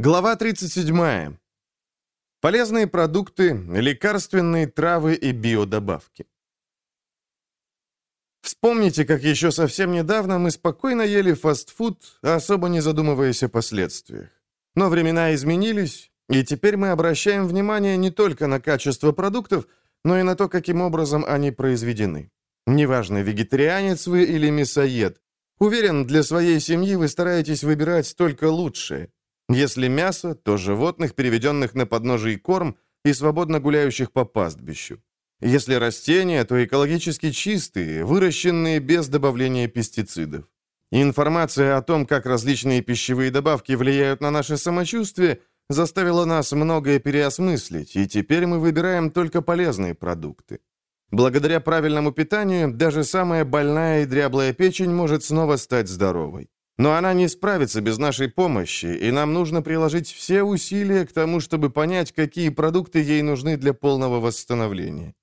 Глава 37. Полезные продукты, лекарственные травы и биодобавки. Вспомните, как еще совсем недавно мы спокойно ели фастфуд, особо не задумываясь о последствиях. Но времена изменились, и теперь мы обращаем внимание не только на качество продуктов, но и на то, каким образом они произведены. Неважно, вегетарианец вы или мясоед. Уверен, для своей семьи вы стараетесь выбирать только лучшее. Если мясо, то животных, переведенных на подножий корм и свободно гуляющих по пастбищу. Если растения, то экологически чистые, выращенные без добавления пестицидов. Информация о том, как различные пищевые добавки влияют на наше самочувствие, заставила нас многое переосмыслить, и теперь мы выбираем только полезные продукты. Благодаря правильному питанию даже самая больная и дряблая печень может снова стать здоровой. Но она не справится без нашей помощи, и нам нужно приложить все усилия к тому, чтобы понять, какие продукты ей нужны для полного восстановления.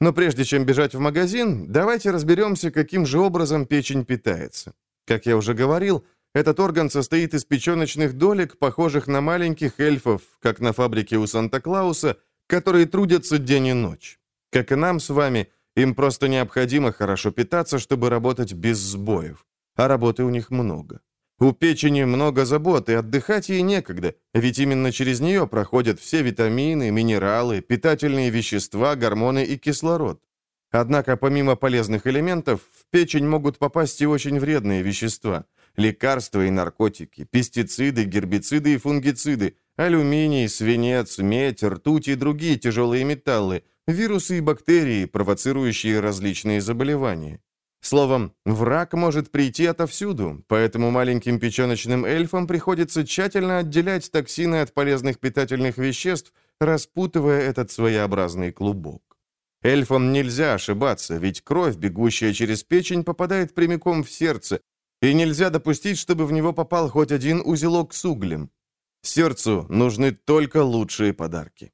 Но прежде чем бежать в магазин, давайте разберемся, каким же образом печень питается. Как я уже говорил, этот орган состоит из печеночных долек, похожих на маленьких эльфов, как на фабрике у Санта-Клауса, которые трудятся день и ночь. Как и нам с вами, им просто необходимо хорошо питаться, чтобы работать без сбоев а работы у них много. У печени много забот, и отдыхать ей некогда, ведь именно через нее проходят все витамины, минералы, питательные вещества, гормоны и кислород. Однако помимо полезных элементов, в печень могут попасть и очень вредные вещества. Лекарства и наркотики, пестициды, гербициды и фунгициды, алюминий, свинец, медь, ртуть и другие тяжелые металлы, вирусы и бактерии, провоцирующие различные заболевания. Словом, враг может прийти отовсюду, поэтому маленьким печеночным эльфам приходится тщательно отделять токсины от полезных питательных веществ, распутывая этот своеобразный клубок. Эльфам нельзя ошибаться, ведь кровь, бегущая через печень, попадает прямиком в сердце, и нельзя допустить, чтобы в него попал хоть один узелок с углем. Сердцу нужны только лучшие подарки.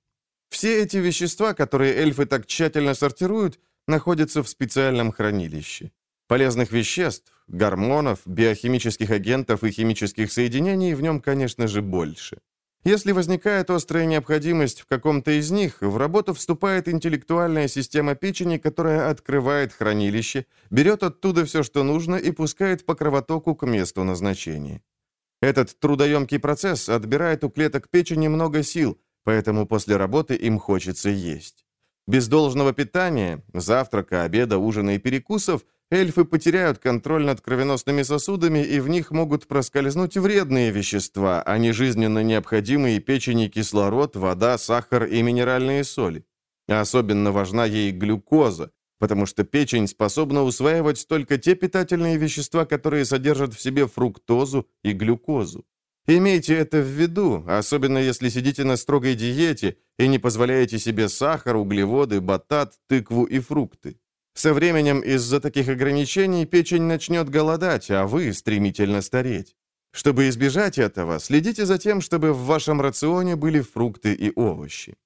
Все эти вещества, которые эльфы так тщательно сортируют, находится в специальном хранилище. Полезных веществ, гормонов, биохимических агентов и химических соединений в нем, конечно же, больше. Если возникает острая необходимость в каком-то из них, в работу вступает интеллектуальная система печени, которая открывает хранилище, берет оттуда все, что нужно, и пускает по кровотоку к месту назначения. Этот трудоемкий процесс отбирает у клеток печени много сил, поэтому после работы им хочется есть. Без должного питания, завтрака, обеда, ужина и перекусов, эльфы потеряют контроль над кровеносными сосудами, и в них могут проскользнуть вредные вещества, а не жизненно необходимые печени кислород, вода, сахар и минеральные соли. Особенно важна ей глюкоза, потому что печень способна усваивать только те питательные вещества, которые содержат в себе фруктозу и глюкозу. Имейте это в виду, особенно если сидите на строгой диете и не позволяете себе сахар, углеводы, батат, тыкву и фрукты. Со временем из-за таких ограничений печень начнет голодать, а вы стремительно стареть. Чтобы избежать этого, следите за тем, чтобы в вашем рационе были фрукты и овощи.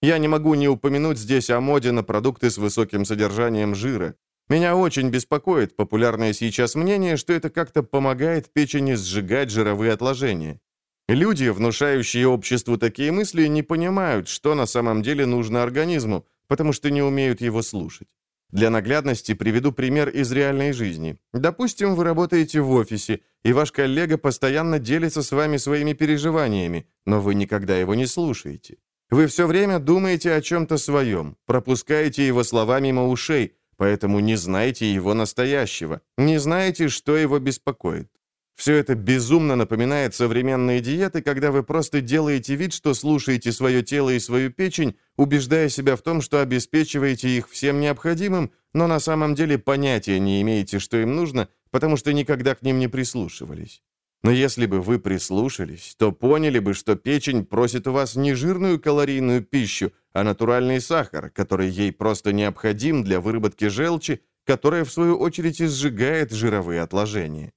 Я не могу не упомянуть здесь о моде на продукты с высоким содержанием жира. Меня очень беспокоит популярное сейчас мнение, что это как-то помогает печени сжигать жировые отложения. Люди, внушающие обществу такие мысли, не понимают, что на самом деле нужно организму, потому что не умеют его слушать. Для наглядности приведу пример из реальной жизни. Допустим, вы работаете в офисе, и ваш коллега постоянно делится с вами своими переживаниями, но вы никогда его не слушаете. Вы все время думаете о чем-то своем, пропускаете его слова мимо ушей, поэтому не знаете его настоящего, не знаете, что его беспокоит. Все это безумно напоминает современные диеты, когда вы просто делаете вид, что слушаете свое тело и свою печень, убеждая себя в том, что обеспечиваете их всем необходимым, но на самом деле понятия не имеете, что им нужно, потому что никогда к ним не прислушивались. Но если бы вы прислушались, то поняли бы, что печень просит у вас не жирную калорийную пищу, а натуральный сахар, который ей просто необходим для выработки желчи, которая, в свою очередь, изжигает жировые отложения.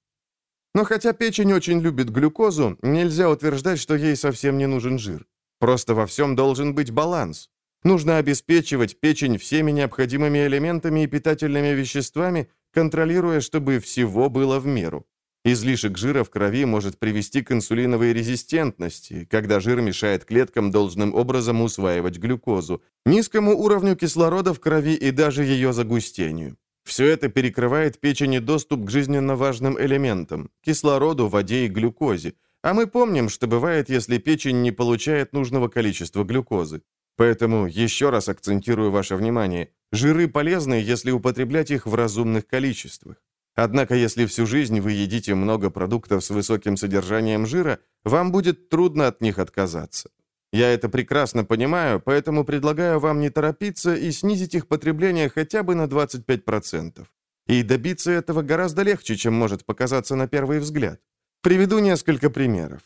Но хотя печень очень любит глюкозу, нельзя утверждать, что ей совсем не нужен жир. Просто во всем должен быть баланс. Нужно обеспечивать печень всеми необходимыми элементами и питательными веществами, контролируя, чтобы всего было в меру. Излишек жира в крови может привести к инсулиновой резистентности, когда жир мешает клеткам должным образом усваивать глюкозу, низкому уровню кислорода в крови и даже ее загустению. Все это перекрывает печени доступ к жизненно важным элементам – кислороду, воде и глюкозе. А мы помним, что бывает, если печень не получает нужного количества глюкозы. Поэтому еще раз акцентирую ваше внимание. Жиры полезны, если употреблять их в разумных количествах. Однако, если всю жизнь вы едите много продуктов с высоким содержанием жира, вам будет трудно от них отказаться. Я это прекрасно понимаю, поэтому предлагаю вам не торопиться и снизить их потребление хотя бы на 25%. И добиться этого гораздо легче, чем может показаться на первый взгляд. Приведу несколько примеров.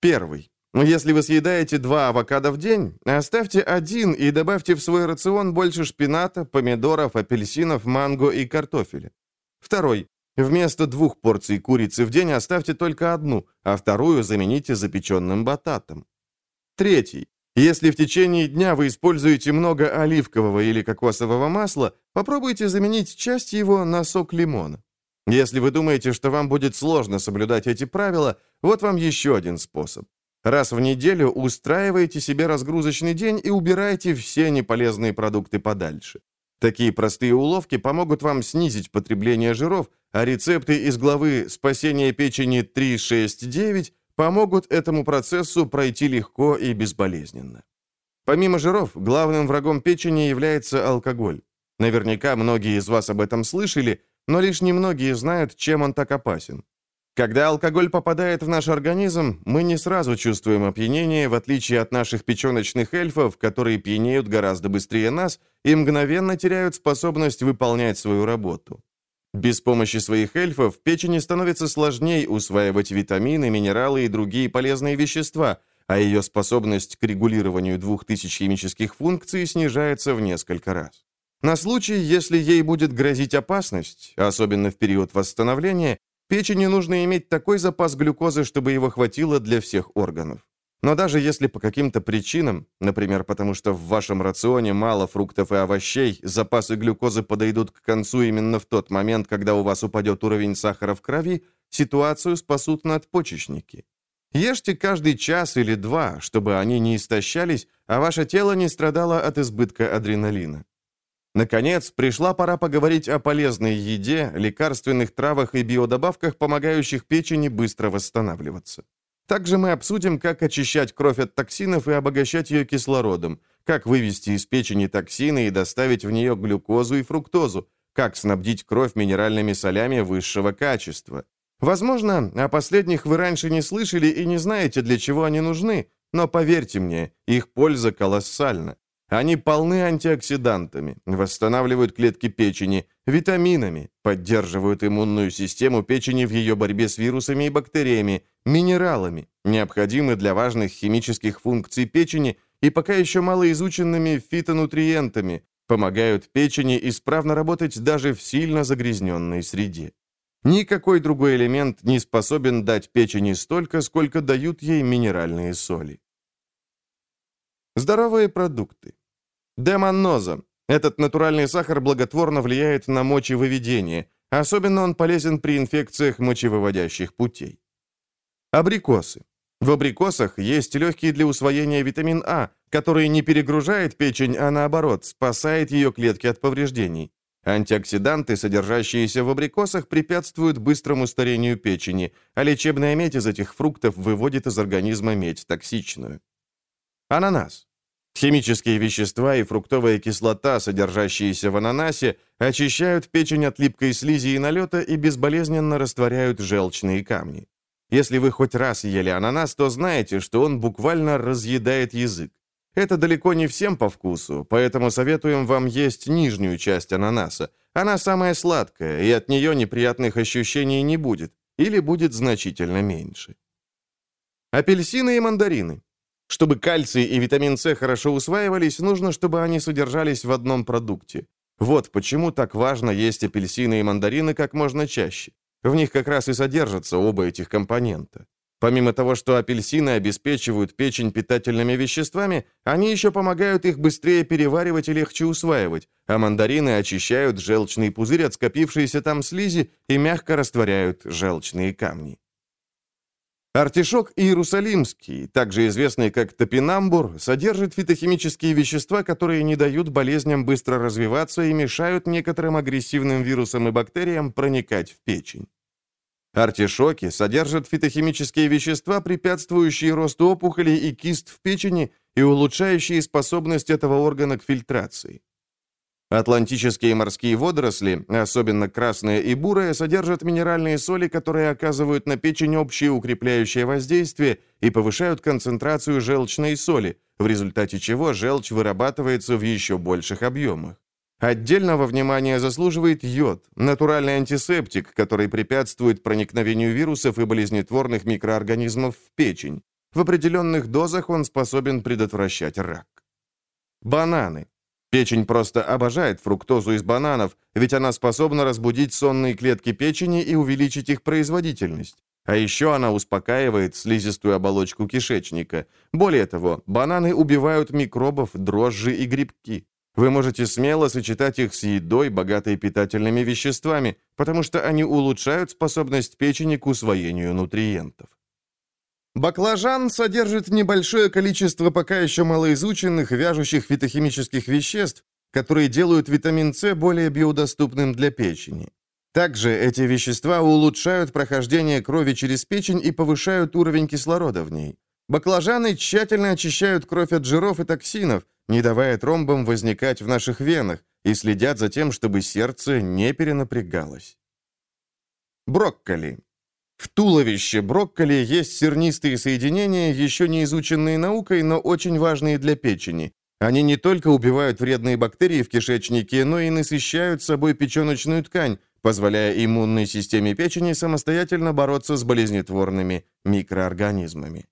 Первый. Если вы съедаете два авокадо в день, оставьте один и добавьте в свой рацион больше шпината, помидоров, апельсинов, манго и картофеля. Второй. Вместо двух порций курицы в день оставьте только одну, а вторую замените запеченным бататом. Третий. Если в течение дня вы используете много оливкового или кокосового масла, попробуйте заменить часть его на сок лимона. Если вы думаете, что вам будет сложно соблюдать эти правила, вот вам еще один способ. Раз в неделю устраивайте себе разгрузочный день и убирайте все неполезные продукты подальше. Такие простые уловки помогут вам снизить потребление жиров, а рецепты из главы «Спасение печени 369» помогут этому процессу пройти легко и безболезненно. Помимо жиров, главным врагом печени является алкоголь. Наверняка многие из вас об этом слышали, но лишь немногие знают, чем он так опасен. Когда алкоголь попадает в наш организм, мы не сразу чувствуем опьянение, в отличие от наших печеночных эльфов, которые пьянеют гораздо быстрее нас и мгновенно теряют способность выполнять свою работу. Без помощи своих эльфов печени становится сложнее усваивать витамины, минералы и другие полезные вещества, а ее способность к регулированию 2000 химических функций снижается в несколько раз. На случай, если ей будет грозить опасность, особенно в период восстановления, Печени нужно иметь такой запас глюкозы, чтобы его хватило для всех органов. Но даже если по каким-то причинам, например, потому что в вашем рационе мало фруктов и овощей, запасы глюкозы подойдут к концу именно в тот момент, когда у вас упадет уровень сахара в крови, ситуацию спасут надпочечники. Ешьте каждый час или два, чтобы они не истощались, а ваше тело не страдало от избытка адреналина. Наконец, пришла пора поговорить о полезной еде, лекарственных травах и биодобавках, помогающих печени быстро восстанавливаться. Также мы обсудим, как очищать кровь от токсинов и обогащать ее кислородом, как вывести из печени токсины и доставить в нее глюкозу и фруктозу, как снабдить кровь минеральными солями высшего качества. Возможно, о последних вы раньше не слышали и не знаете, для чего они нужны, но поверьте мне, их польза колоссальна. Они полны антиоксидантами, восстанавливают клетки печени, витаминами, поддерживают иммунную систему печени в ее борьбе с вирусами и бактериями, минералами, необходимы для важных химических функций печени и пока еще малоизученными фитонутриентами, помогают печени исправно работать даже в сильно загрязненной среде. Никакой другой элемент не способен дать печени столько, сколько дают ей минеральные соли. Здоровые продукты. Демонноза. Этот натуральный сахар благотворно влияет на мочевыведение. Особенно он полезен при инфекциях мочевыводящих путей. Абрикосы. В абрикосах есть легкий для усвоения витамин А, который не перегружает печень, а наоборот, спасает ее клетки от повреждений. Антиоксиданты, содержащиеся в абрикосах, препятствуют быстрому старению печени, а лечебная медь из этих фруктов выводит из организма медь токсичную. Ананас. Химические вещества и фруктовая кислота, содержащиеся в ананасе, очищают печень от липкой слизи и налета и безболезненно растворяют желчные камни. Если вы хоть раз ели ананас, то знаете, что он буквально разъедает язык. Это далеко не всем по вкусу, поэтому советуем вам есть нижнюю часть ананаса. Она самая сладкая, и от нее неприятных ощущений не будет, или будет значительно меньше. Апельсины и мандарины. Чтобы кальций и витамин С хорошо усваивались, нужно, чтобы они содержались в одном продукте. Вот почему так важно есть апельсины и мандарины как можно чаще. В них как раз и содержатся оба этих компонента. Помимо того, что апельсины обеспечивают печень питательными веществами, они еще помогают их быстрее переваривать и легче усваивать, а мандарины очищают желчный пузырь от скопившейся там слизи и мягко растворяют желчные камни. Артишок иерусалимский, также известный как топинамбур, содержит фитохимические вещества, которые не дают болезням быстро развиваться и мешают некоторым агрессивным вирусам и бактериям проникать в печень. Артишоки содержат фитохимические вещества, препятствующие росту опухолей и кист в печени и улучшающие способность этого органа к фильтрации. Атлантические морские водоросли, особенно красные и бурые, содержат минеральные соли, которые оказывают на печень общее укрепляющее воздействие и повышают концентрацию желчной соли, в результате чего желчь вырабатывается в еще больших объемах. Отдельного внимания заслуживает йод, натуральный антисептик, который препятствует проникновению вирусов и болезнетворных микроорганизмов в печень. В определенных дозах он способен предотвращать рак. Бананы. Печень просто обожает фруктозу из бананов, ведь она способна разбудить сонные клетки печени и увеличить их производительность. А еще она успокаивает слизистую оболочку кишечника. Более того, бананы убивают микробов, дрожжи и грибки. Вы можете смело сочетать их с едой, богатой питательными веществами, потому что они улучшают способность печени к усвоению нутриентов. Баклажан содержит небольшое количество пока еще малоизученных вяжущих фитохимических веществ, которые делают витамин С более биодоступным для печени. Также эти вещества улучшают прохождение крови через печень и повышают уровень кислорода в ней. Баклажаны тщательно очищают кровь от жиров и токсинов, не давая тромбам возникать в наших венах, и следят за тем, чтобы сердце не перенапрягалось. Брокколи. В туловище брокколи есть сернистые соединения, еще не изученные наукой, но очень важные для печени. Они не только убивают вредные бактерии в кишечнике, но и насыщают собой печеночную ткань, позволяя иммунной системе печени самостоятельно бороться с болезнетворными микроорганизмами.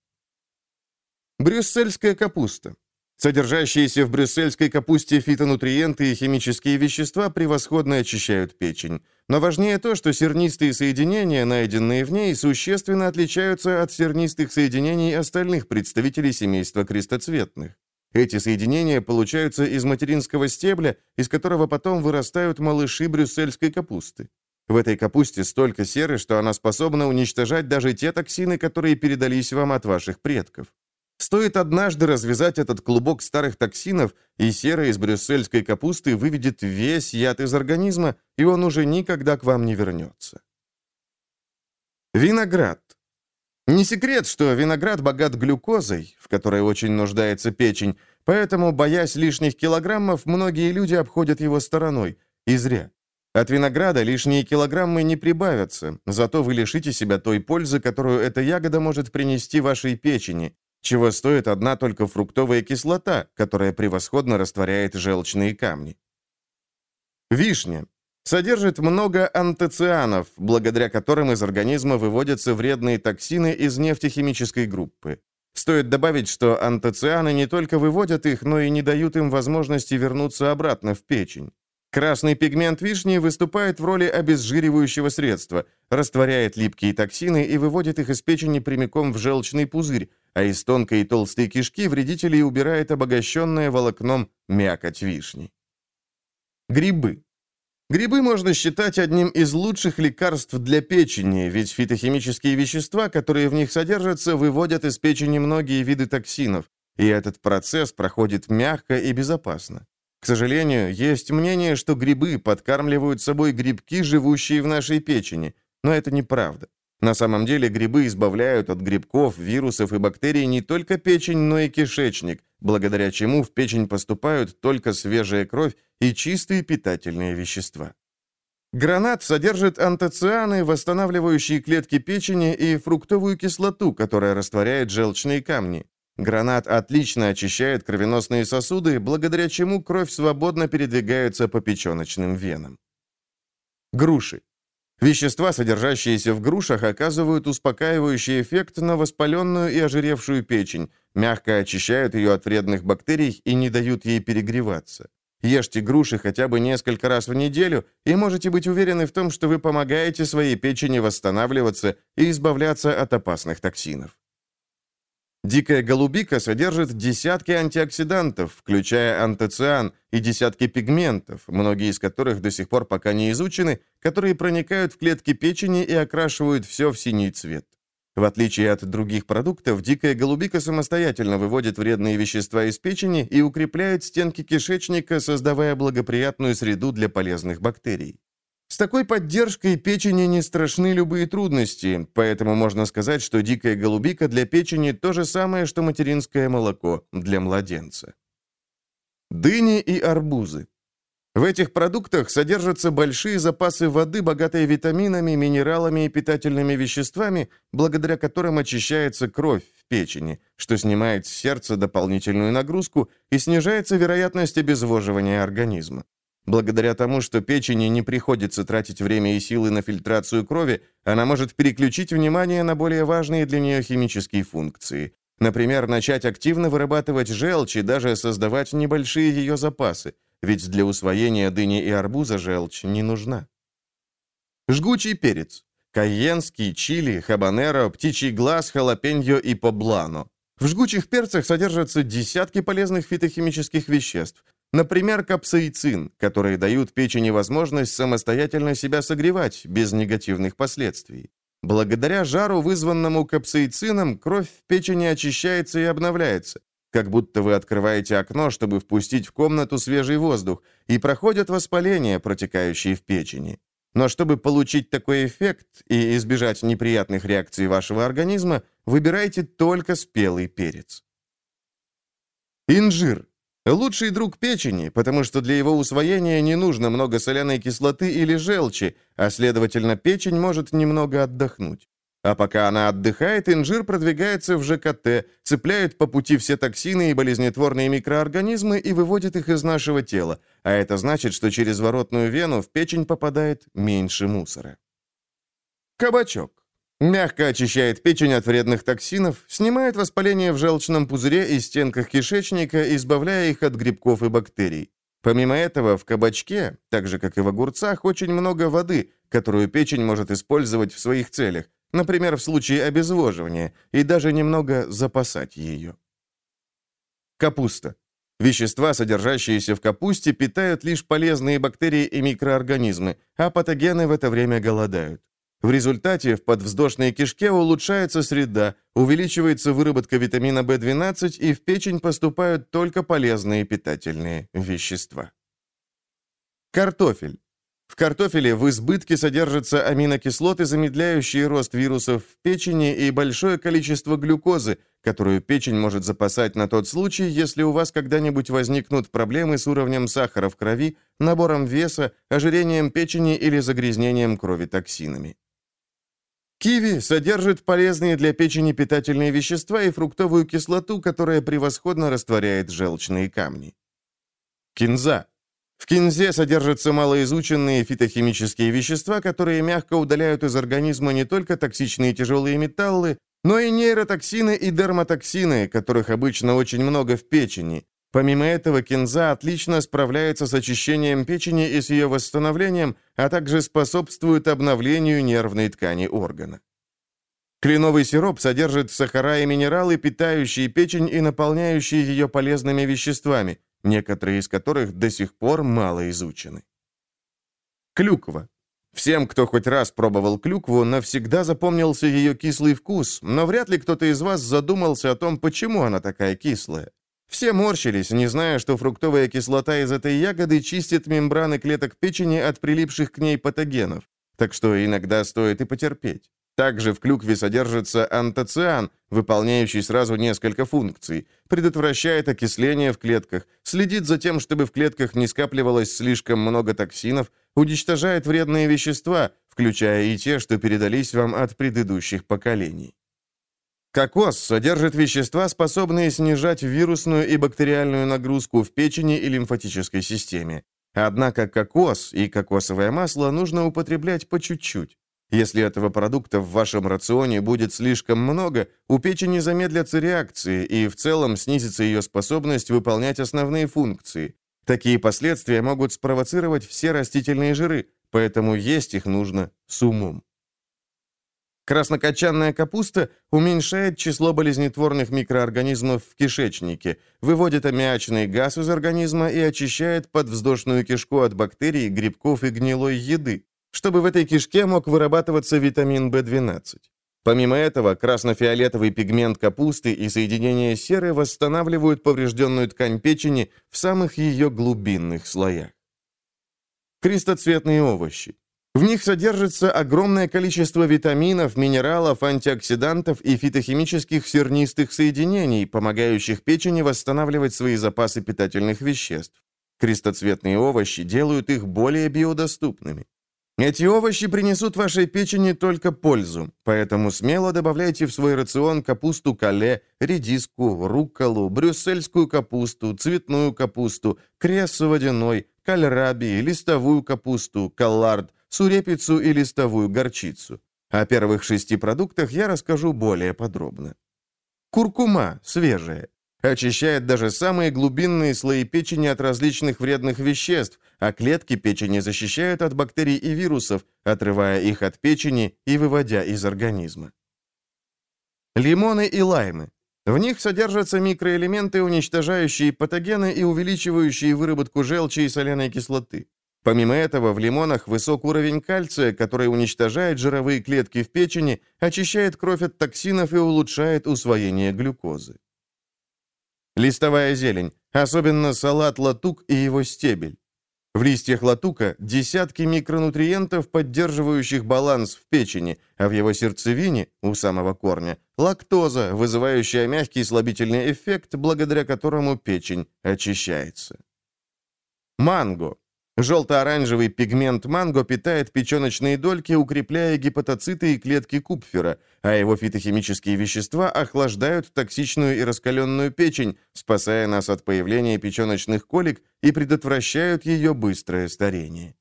Брюссельская капуста. Содержащиеся в брюссельской капусте фитонутриенты и химические вещества превосходно очищают печень. Но важнее то, что сернистые соединения, найденные в ней, существенно отличаются от сернистых соединений остальных представителей семейства крестоцветных. Эти соединения получаются из материнского стебля, из которого потом вырастают малыши брюссельской капусты. В этой капусте столько серы, что она способна уничтожать даже те токсины, которые передались вам от ваших предков. Стоит однажды развязать этот клубок старых токсинов, и сера из брюссельской капусты выведет весь яд из организма, и он уже никогда к вам не вернется. Виноград. Не секрет, что виноград богат глюкозой, в которой очень нуждается печень, поэтому, боясь лишних килограммов, многие люди обходят его стороной. И зря. От винограда лишние килограммы не прибавятся, зато вы лишите себя той пользы, которую эта ягода может принести вашей печени, чего стоит одна только фруктовая кислота, которая превосходно растворяет желчные камни. Вишня. Содержит много антоцианов, благодаря которым из организма выводятся вредные токсины из нефтехимической группы. Стоит добавить, что антоцианы не только выводят их, но и не дают им возможности вернуться обратно в печень. Красный пигмент вишни выступает в роли обезжиривающего средства, растворяет липкие токсины и выводит их из печени прямиком в желчный пузырь, а из тонкой и толстой кишки вредителей убирает обогащенное волокном мякоть вишни. Грибы. Грибы можно считать одним из лучших лекарств для печени, ведь фитохимические вещества, которые в них содержатся, выводят из печени многие виды токсинов, и этот процесс проходит мягко и безопасно. К сожалению, есть мнение, что грибы подкармливают собой грибки, живущие в нашей печени, но это неправда. На самом деле грибы избавляют от грибков, вирусов и бактерий не только печень, но и кишечник, благодаря чему в печень поступают только свежая кровь и чистые питательные вещества. Гранат содержит антоцианы, восстанавливающие клетки печени, и фруктовую кислоту, которая растворяет желчные камни. Гранат отлично очищает кровеносные сосуды, благодаря чему кровь свободно передвигается по печеночным венам. Груши. Вещества, содержащиеся в грушах, оказывают успокаивающий эффект на воспаленную и ожиревшую печень, мягко очищают ее от вредных бактерий и не дают ей перегреваться. Ешьте груши хотя бы несколько раз в неделю и можете быть уверены в том, что вы помогаете своей печени восстанавливаться и избавляться от опасных токсинов. Дикая голубика содержит десятки антиоксидантов, включая антоциан, и десятки пигментов, многие из которых до сих пор пока не изучены, которые проникают в клетки печени и окрашивают все в синий цвет. В отличие от других продуктов, дикая голубика самостоятельно выводит вредные вещества из печени и укрепляет стенки кишечника, создавая благоприятную среду для полезных бактерий. С такой поддержкой печени не страшны любые трудности, поэтому можно сказать, что дикая голубика для печени то же самое, что материнское молоко для младенца. Дыни и арбузы. В этих продуктах содержатся большие запасы воды, богатые витаминами, минералами и питательными веществами, благодаря которым очищается кровь в печени, что снимает с сердца дополнительную нагрузку и снижается вероятность обезвоживания организма. Благодаря тому, что печени не приходится тратить время и силы на фильтрацию крови, она может переключить внимание на более важные для нее химические функции. Например, начать активно вырабатывать желчь и даже создавать небольшие ее запасы, ведь для усвоения дыни и арбуза желчь не нужна. Жгучий перец. Кайенский, чили, хабанеро, птичий глаз, халапеньо и поблано. В жгучих перцах содержатся десятки полезных фитохимических веществ, Например, капсаицин, которые дают печени возможность самостоятельно себя согревать без негативных последствий. Благодаря жару, вызванному капсаицином, кровь в печени очищается и обновляется, как будто вы открываете окно, чтобы впустить в комнату свежий воздух, и проходят воспаления, протекающие в печени. Но чтобы получить такой эффект и избежать неприятных реакций вашего организма, выбирайте только спелый перец. Инжир Лучший друг печени, потому что для его усвоения не нужно много соляной кислоты или желчи, а следовательно, печень может немного отдохнуть. А пока она отдыхает, инжир продвигается в ЖКТ, цепляет по пути все токсины и болезнетворные микроорганизмы и выводит их из нашего тела, а это значит, что через воротную вену в печень попадает меньше мусора. Кабачок. Мягко очищает печень от вредных токсинов, снимает воспаление в желчном пузыре и стенках кишечника, избавляя их от грибков и бактерий. Помимо этого, в кабачке, так же как и в огурцах, очень много воды, которую печень может использовать в своих целях, например, в случае обезвоживания, и даже немного запасать ее. Капуста. Вещества, содержащиеся в капусте, питают лишь полезные бактерии и микроорганизмы, а патогены в это время голодают. В результате в подвздошной кишке улучшается среда, увеличивается выработка витамина В12 и в печень поступают только полезные питательные вещества. Картофель. В картофеле в избытке содержатся аминокислоты, замедляющие рост вирусов в печени и большое количество глюкозы, которую печень может запасать на тот случай, если у вас когда-нибудь возникнут проблемы с уровнем сахара в крови, набором веса, ожирением печени или загрязнением крови токсинами. Киви содержит полезные для печени питательные вещества и фруктовую кислоту, которая превосходно растворяет желчные камни. Кинза. В кинзе содержатся малоизученные фитохимические вещества, которые мягко удаляют из организма не только токсичные тяжелые металлы, но и нейротоксины и дерматоксины, которых обычно очень много в печени, Помимо этого, кинза отлично справляется с очищением печени и с ее восстановлением, а также способствует обновлению нервной ткани органа. Кленовый сироп содержит сахара и минералы, питающие печень и наполняющие ее полезными веществами, некоторые из которых до сих пор мало изучены. Клюква. Всем, кто хоть раз пробовал клюкву, навсегда запомнился ее кислый вкус, но вряд ли кто-то из вас задумался о том, почему она такая кислая. Все морщились, не зная, что фруктовая кислота из этой ягоды чистит мембраны клеток печени от прилипших к ней патогенов, так что иногда стоит и потерпеть. Также в клюкве содержится антоциан, выполняющий сразу несколько функций. Предотвращает окисление в клетках, следит за тем, чтобы в клетках не скапливалось слишком много токсинов, уничтожает вредные вещества, включая и те, что передались вам от предыдущих поколений. Кокос содержит вещества, способные снижать вирусную и бактериальную нагрузку в печени и лимфатической системе. Однако кокос и кокосовое масло нужно употреблять по чуть-чуть. Если этого продукта в вашем рационе будет слишком много, у печени замедлятся реакции и в целом снизится ее способность выполнять основные функции. Такие последствия могут спровоцировать все растительные жиры, поэтому есть их нужно с умом. Краснокочанная капуста уменьшает число болезнетворных микроорганизмов в кишечнике, выводит аммиачный газ из организма и очищает подвздошную кишку от бактерий, грибков и гнилой еды, чтобы в этой кишке мог вырабатываться витамин В12. Помимо этого, красно-фиолетовый пигмент капусты и соединение серы восстанавливают поврежденную ткань печени в самых ее глубинных слоях. Крестоцветные овощи. В них содержится огромное количество витаминов, минералов, антиоксидантов и фитохимических сернистых соединений, помогающих печени восстанавливать свои запасы питательных веществ. Крестоцветные овощи делают их более биодоступными. Эти овощи принесут вашей печени только пользу, поэтому смело добавляйте в свой рацион капусту кале, редиску, рукколу, брюссельскую капусту, цветную капусту, крессу водяной, кальраби, листовую капусту, коллард, сурепицу и листовую горчицу. О первых шести продуктах я расскажу более подробно. Куркума свежая. Очищает даже самые глубинные слои печени от различных вредных веществ, а клетки печени защищают от бактерий и вирусов, отрывая их от печени и выводя из организма. Лимоны и лаймы. В них содержатся микроэлементы, уничтожающие патогены и увеличивающие выработку желчи и соляной кислоты. Помимо этого, в лимонах высок уровень кальция, который уничтожает жировые клетки в печени, очищает кровь от токсинов и улучшает усвоение глюкозы. Листовая зелень, особенно салат латук и его стебель. В листьях латука десятки микронутриентов, поддерживающих баланс в печени, а в его сердцевине, у самого корня, лактоза, вызывающая мягкий слабительный эффект, благодаря которому печень очищается. Манго. Желто-оранжевый пигмент манго питает печеночные дольки, укрепляя гепатоциты и клетки Купфера, а его фитохимические вещества охлаждают токсичную и раскаленную печень, спасая нас от появления печеночных колик и предотвращают ее быстрое старение.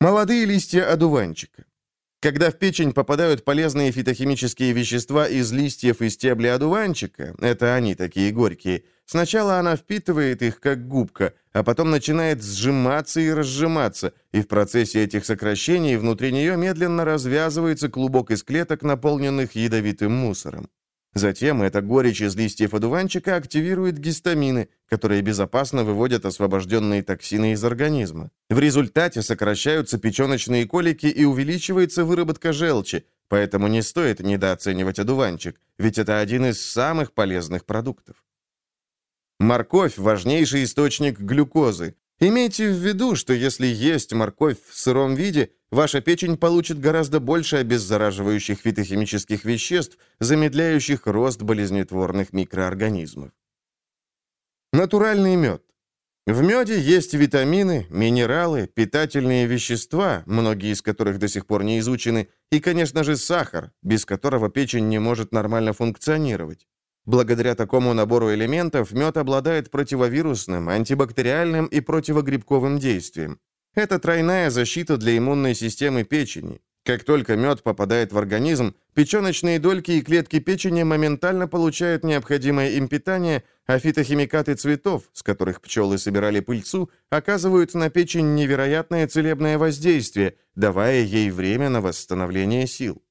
Молодые листья одуванчика. Когда в печень попадают полезные фитохимические вещества из листьев и стебля одуванчика, это они такие горькие, сначала она впитывает их как губка, а потом начинает сжиматься и разжиматься, и в процессе этих сокращений внутри нее медленно развязывается клубок из клеток, наполненных ядовитым мусором. Затем эта горечь из листьев одуванчика активирует гистамины, которые безопасно выводят освобожденные токсины из организма. В результате сокращаются печеночные колики и увеличивается выработка желчи, поэтому не стоит недооценивать одуванчик, ведь это один из самых полезных продуктов. Морковь – важнейший источник глюкозы, Имейте в виду, что если есть морковь в сыром виде, ваша печень получит гораздо больше обеззараживающих фитохимических веществ, замедляющих рост болезнетворных микроорганизмов. Натуральный мед. В меде есть витамины, минералы, питательные вещества, многие из которых до сих пор не изучены, и, конечно же, сахар, без которого печень не может нормально функционировать. Благодаря такому набору элементов мед обладает противовирусным, антибактериальным и противогрибковым действием. Это тройная защита для иммунной системы печени. Как только мед попадает в организм, печеночные дольки и клетки печени моментально получают необходимое им питание, а фитохимикаты цветов, с которых пчелы собирали пыльцу, оказывают на печень невероятное целебное воздействие, давая ей время на восстановление сил.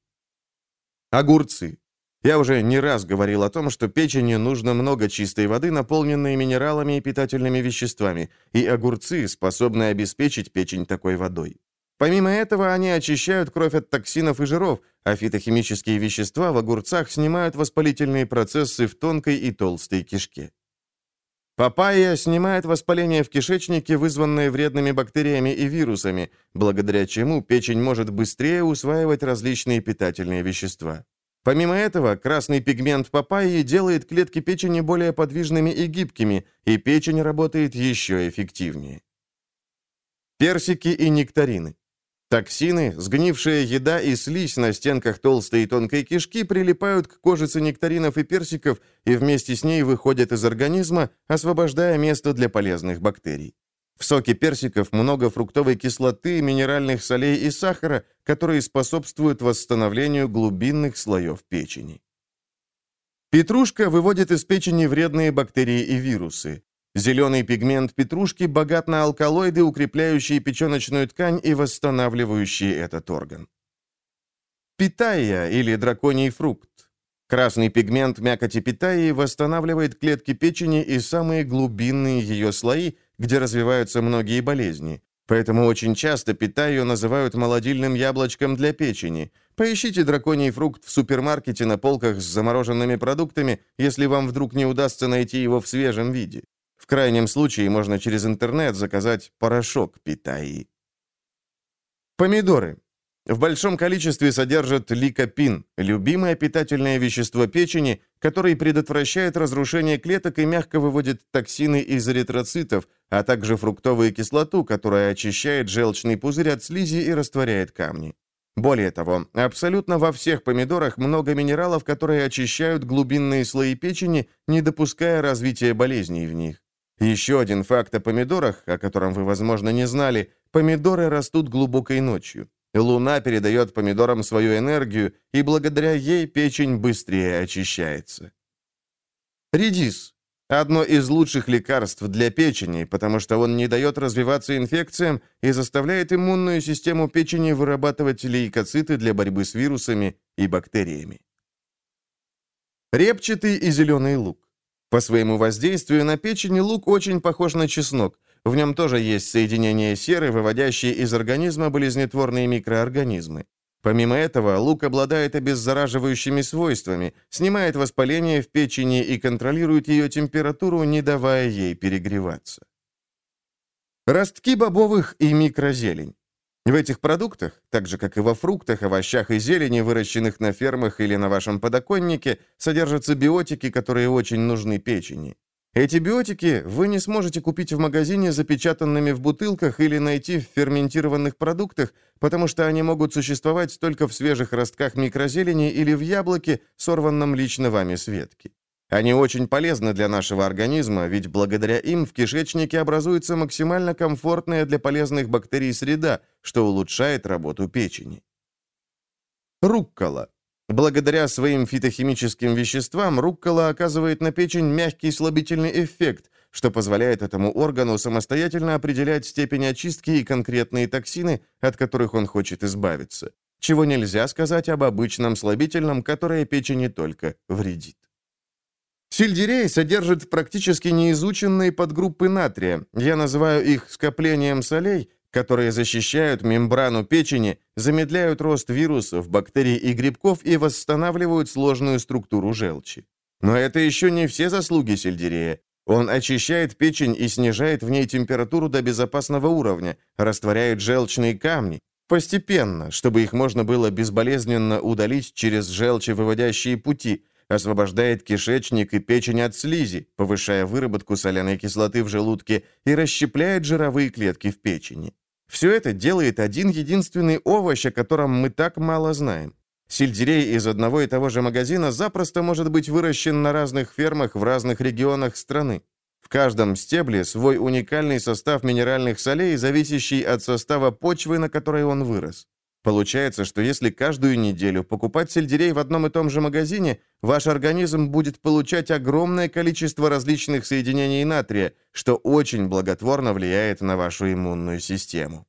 Огурцы. Я уже не раз говорил о том, что печени нужно много чистой воды, наполненной минералами и питательными веществами, и огурцы способны обеспечить печень такой водой. Помимо этого, они очищают кровь от токсинов и жиров, а фитохимические вещества в огурцах снимают воспалительные процессы в тонкой и толстой кишке. Папайя снимает воспаление в кишечнике, вызванное вредными бактериями и вирусами, благодаря чему печень может быстрее усваивать различные питательные вещества. Помимо этого, красный пигмент папайи делает клетки печени более подвижными и гибкими, и печень работает еще эффективнее. Персики и нектарины. Токсины, сгнившая еда и слизь на стенках толстой и тонкой кишки прилипают к кожице нектаринов и персиков и вместе с ней выходят из организма, освобождая место для полезных бактерий. В соке персиков много фруктовой кислоты, минеральных солей и сахара, которые способствуют восстановлению глубинных слоев печени. Петрушка выводит из печени вредные бактерии и вирусы. Зеленый пигмент петрушки богат на алкалоиды, укрепляющие печеночную ткань и восстанавливающие этот орган. Питайя или драконий фрукт. Красный пигмент мякоти питаи восстанавливает клетки печени и самые глубинные ее слои, где развиваются многие болезни. Поэтому очень часто питаю называют молодильным яблочком для печени. Поищите драконий фрукт в супермаркете на полках с замороженными продуктами, если вам вдруг не удастся найти его в свежем виде. В крайнем случае можно через интернет заказать порошок питаи. Помидоры. В большом количестве содержат ликопин, любимое питательное вещество печени, который предотвращает разрушение клеток и мягко выводит токсины из эритроцитов, а также фруктовую кислоту, которая очищает желчный пузырь от слизи и растворяет камни. Более того, абсолютно во всех помидорах много минералов, которые очищают глубинные слои печени, не допуская развития болезней в них. Еще один факт о помидорах, о котором вы, возможно, не знали, помидоры растут глубокой ночью. Луна передает помидорам свою энергию, и благодаря ей печень быстрее очищается. Редис – одно из лучших лекарств для печени, потому что он не дает развиваться инфекциям и заставляет иммунную систему печени вырабатывать лейкоциты для борьбы с вирусами и бактериями. Репчатый и зеленый лук. По своему воздействию на печень лук очень похож на чеснок, в нем тоже есть соединение серы, выводящие из организма болезнетворные микроорганизмы. Помимо этого, лук обладает обеззараживающими свойствами, снимает воспаление в печени и контролирует ее температуру, не давая ей перегреваться. Ростки бобовых и микрозелень. В этих продуктах, так же как и во фруктах, овощах и зелени, выращенных на фермах или на вашем подоконнике, содержатся биотики, которые очень нужны печени. Эти биотики вы не сможете купить в магазине запечатанными в бутылках или найти в ферментированных продуктах, потому что они могут существовать только в свежих ростках микрозелени или в яблоке, сорванном лично вами с ветки. Они очень полезны для нашего организма, ведь благодаря им в кишечнике образуется максимально комфортная для полезных бактерий среда, что улучшает работу печени. Руккола. Благодаря своим фитохимическим веществам руккола оказывает на печень мягкий слабительный эффект, что позволяет этому органу самостоятельно определять степень очистки и конкретные токсины, от которых он хочет избавиться, чего нельзя сказать об обычном слабительном, которое печени только вредит. Сельдерей содержит практически неизученные подгруппы натрия, я называю их скоплением солей, которые защищают мембрану печени, замедляют рост вирусов, бактерий и грибков и восстанавливают сложную структуру желчи. Но это еще не все заслуги сельдерея. Он очищает печень и снижает в ней температуру до безопасного уровня, растворяет желчные камни, постепенно, чтобы их можно было безболезненно удалить через желчевыводящие пути, освобождает кишечник и печень от слизи, повышая выработку соляной кислоты в желудке и расщепляет жировые клетки в печени. Все это делает один единственный овощ, о котором мы так мало знаем. Сельдерей из одного и того же магазина запросто может быть выращен на разных фермах в разных регионах страны. В каждом стебле свой уникальный состав минеральных солей, зависящий от состава почвы, на которой он вырос. Получается, что если каждую неделю покупать сельдерей в одном и том же магазине, ваш организм будет получать огромное количество различных соединений натрия, что очень благотворно влияет на вашу иммунную систему.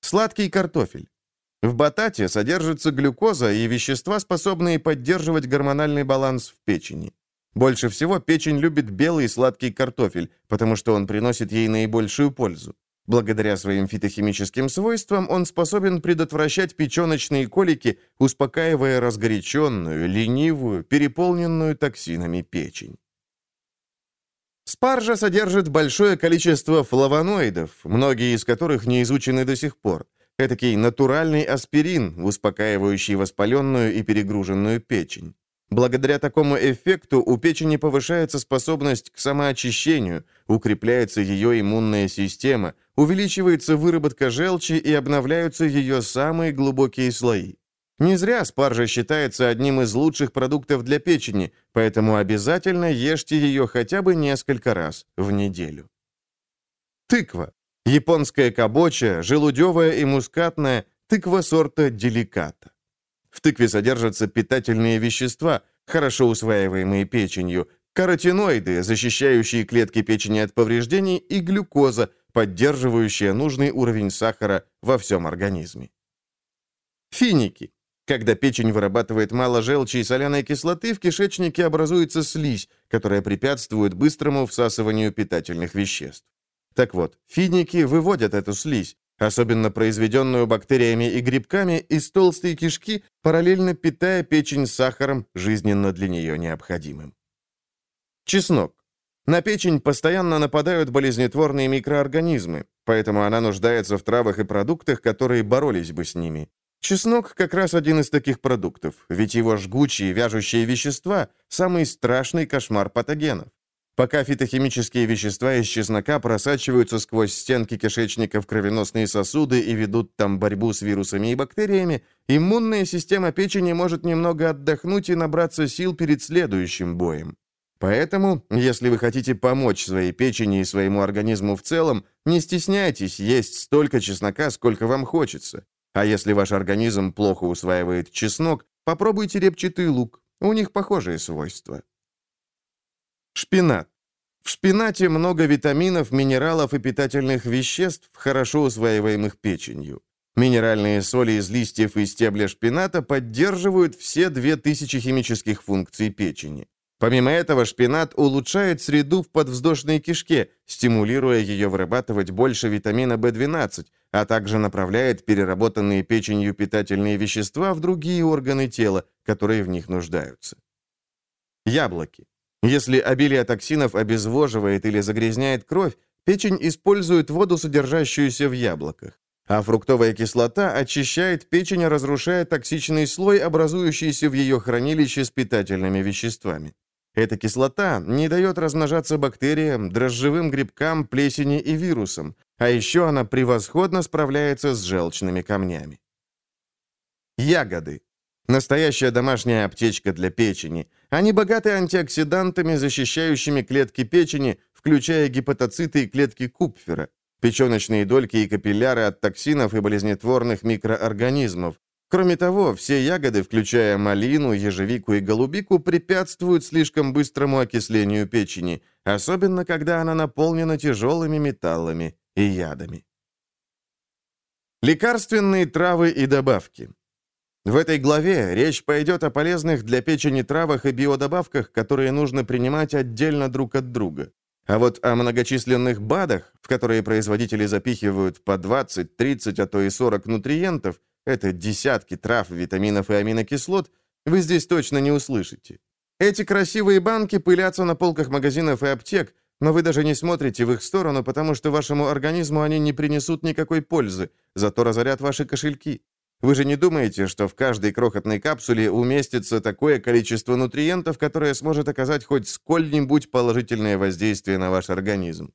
Сладкий картофель. В батате содержится глюкоза и вещества, способные поддерживать гормональный баланс в печени. Больше всего печень любит белый сладкий картофель, потому что он приносит ей наибольшую пользу. Благодаря своим фитохимическим свойствам он способен предотвращать печеночные колики, успокаивая разгоряченную, ленивую, переполненную токсинами печень. Спаржа содержит большое количество флавоноидов, многие из которых не изучены до сих пор. Этакий натуральный аспирин, успокаивающий воспаленную и перегруженную печень. Благодаря такому эффекту у печени повышается способность к самоочищению, укрепляется ее иммунная система, увеличивается выработка желчи и обновляются ее самые глубокие слои. Не зря спаржа считается одним из лучших продуктов для печени, поэтому обязательно ешьте ее хотя бы несколько раз в неделю. Тыква. Японская кабоча, желудевая и мускатная, тыква сорта деликата. В тыкве содержатся питательные вещества, хорошо усваиваемые печенью, каротиноиды, защищающие клетки печени от повреждений, и глюкоза, поддерживающая нужный уровень сахара во всем организме. Финики. Когда печень вырабатывает мало желчи и соляной кислоты, в кишечнике образуется слизь, которая препятствует быстрому всасыванию питательных веществ. Так вот, финики выводят эту слизь, особенно произведенную бактериями и грибками, из толстой кишки, параллельно питая печень сахаром, жизненно для нее необходимым. Чеснок. На печень постоянно нападают болезнетворные микроорганизмы, поэтому она нуждается в травах и продуктах, которые боролись бы с ними. Чеснок как раз один из таких продуктов, ведь его жгучие вяжущие вещества – самый страшный кошмар патогенов. Пока фитохимические вещества из чеснока просачиваются сквозь стенки кишечника в кровеносные сосуды и ведут там борьбу с вирусами и бактериями, иммунная система печени может немного отдохнуть и набраться сил перед следующим боем. Поэтому, если вы хотите помочь своей печени и своему организму в целом, не стесняйтесь есть столько чеснока, сколько вам хочется. А если ваш организм плохо усваивает чеснок, попробуйте репчатый лук. У них похожие свойства. Шпинат. В шпинате много витаминов, минералов и питательных веществ, хорошо усваиваемых печенью. Минеральные соли из листьев и стебля шпината поддерживают все 2000 химических функций печени. Помимо этого, шпинат улучшает среду в подвздошной кишке, стимулируя ее вырабатывать больше витамина В12, а также направляет переработанные печенью питательные вещества в другие органы тела, которые в них нуждаются. Яблоки. Если обилие токсинов обезвоживает или загрязняет кровь, печень использует воду, содержащуюся в яблоках. А фруктовая кислота очищает печень, разрушая токсичный слой, образующийся в ее хранилище с питательными веществами. Эта кислота не дает размножаться бактериям, дрожжевым грибкам, плесени и вирусам, а еще она превосходно справляется с желчными камнями. Ягоды. Настоящая домашняя аптечка для печени. Они богаты антиоксидантами, защищающими клетки печени, включая гепатоциты и клетки Купфера, печеночные дольки и капилляры от токсинов и болезнетворных микроорганизмов, Кроме того, все ягоды, включая малину, ежевику и голубику, препятствуют слишком быстрому окислению печени, особенно когда она наполнена тяжелыми металлами и ядами. Лекарственные травы и добавки. В этой главе речь пойдет о полезных для печени травах и биодобавках, которые нужно принимать отдельно друг от друга. А вот о многочисленных БАДах, в которые производители запихивают по 20, 30, а то и 40 нутриентов, это десятки трав, витаминов и аминокислот, вы здесь точно не услышите. Эти красивые банки пылятся на полках магазинов и аптек, но вы даже не смотрите в их сторону, потому что вашему организму они не принесут никакой пользы, зато разорят ваши кошельки. Вы же не думаете, что в каждой крохотной капсуле уместится такое количество нутриентов, которое сможет оказать хоть сколь-нибудь положительное воздействие на ваш организм?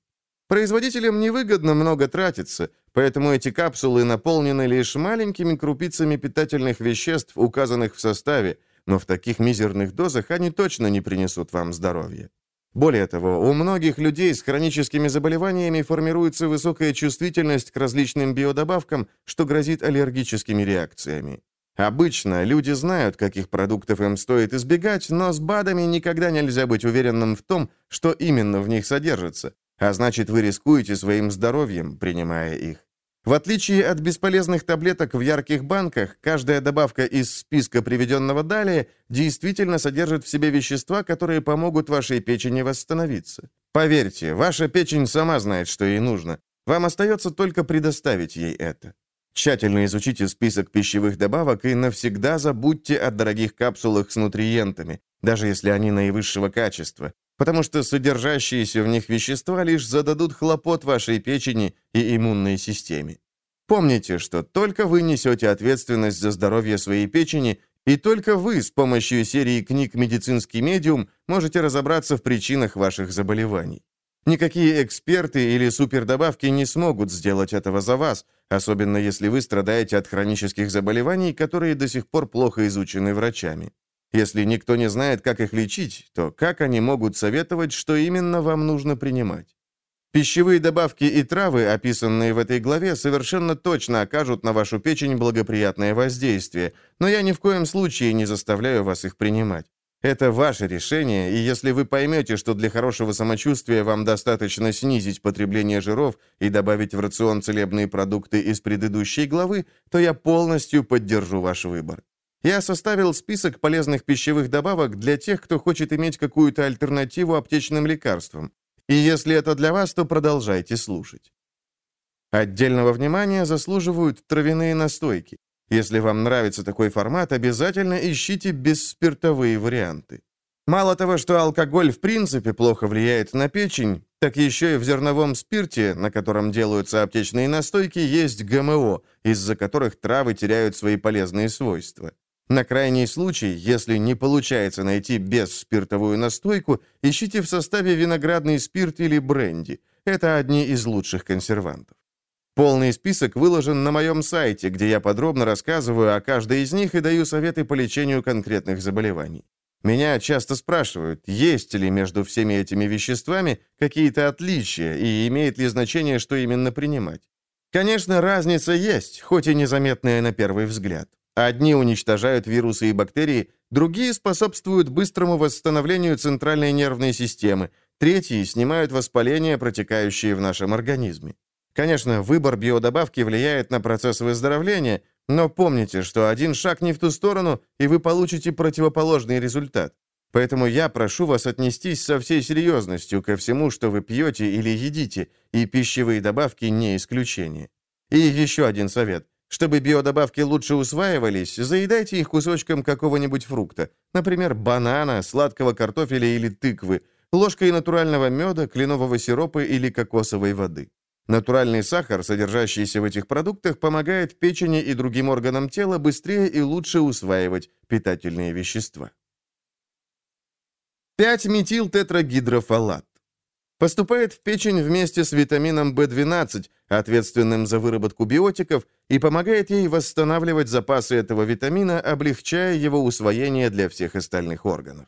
Производителям невыгодно много тратиться, поэтому эти капсулы наполнены лишь маленькими крупицами питательных веществ, указанных в составе, но в таких мизерных дозах они точно не принесут вам здоровья. Более того, у многих людей с хроническими заболеваниями формируется высокая чувствительность к различным биодобавкам, что грозит аллергическими реакциями. Обычно люди знают, каких продуктов им стоит избегать, но с БАДами никогда нельзя быть уверенным в том, что именно в них содержится, а значит, вы рискуете своим здоровьем, принимая их. В отличие от бесполезных таблеток в ярких банках, каждая добавка из списка, приведенного далее, действительно содержит в себе вещества, которые помогут вашей печени восстановиться. Поверьте, ваша печень сама знает, что ей нужно. Вам остается только предоставить ей это. Тщательно изучите список пищевых добавок и навсегда забудьте о дорогих капсулах с нутриентами, даже если они наивысшего качества потому что содержащиеся в них вещества лишь зададут хлопот вашей печени и иммунной системе. Помните, что только вы несете ответственность за здоровье своей печени, и только вы с помощью серии книг «Медицинский медиум» можете разобраться в причинах ваших заболеваний. Никакие эксперты или супердобавки не смогут сделать этого за вас, особенно если вы страдаете от хронических заболеваний, которые до сих пор плохо изучены врачами. Если никто не знает, как их лечить, то как они могут советовать, что именно вам нужно принимать? Пищевые добавки и травы, описанные в этой главе, совершенно точно окажут на вашу печень благоприятное воздействие, но я ни в коем случае не заставляю вас их принимать. Это ваше решение, и если вы поймете, что для хорошего самочувствия вам достаточно снизить потребление жиров и добавить в рацион целебные продукты из предыдущей главы, то я полностью поддержу ваш выбор. Я составил список полезных пищевых добавок для тех, кто хочет иметь какую-то альтернативу аптечным лекарствам. И если это для вас, то продолжайте слушать. Отдельного внимания заслуживают травяные настойки. Если вам нравится такой формат, обязательно ищите бесспиртовые варианты. Мало того, что алкоголь в принципе плохо влияет на печень, так еще и в зерновом спирте, на котором делаются аптечные настойки, есть ГМО, из-за которых травы теряют свои полезные свойства. На крайний случай, если не получается найти бесспиртовую настойку, ищите в составе виноградный спирт или бренди. Это одни из лучших консервантов. Полный список выложен на моем сайте, где я подробно рассказываю о каждой из них и даю советы по лечению конкретных заболеваний. Меня часто спрашивают, есть ли между всеми этими веществами какие-то отличия и имеет ли значение, что именно принимать. Конечно, разница есть, хоть и незаметная на первый взгляд. Одни уничтожают вирусы и бактерии, другие способствуют быстрому восстановлению центральной нервной системы, третьи снимают воспаление, протекающее в нашем организме. Конечно, выбор биодобавки влияет на процесс выздоровления, но помните, что один шаг не в ту сторону, и вы получите противоположный результат. Поэтому я прошу вас отнестись со всей серьезностью ко всему, что вы пьете или едите, и пищевые добавки не исключение. И еще один совет. Чтобы биодобавки лучше усваивались, заедайте их кусочком какого-нибудь фрукта, например, банана, сладкого картофеля или тыквы, ложкой натурального меда, кленового сиропа или кокосовой воды. Натуральный сахар, содержащийся в этих продуктах, помогает печени и другим органам тела быстрее и лучше усваивать питательные вещества. 5-метилтетрагидрофолат. Поступает в печень вместе с витамином В12, ответственным за выработку биотиков, и помогает ей восстанавливать запасы этого витамина, облегчая его усвоение для всех остальных органов.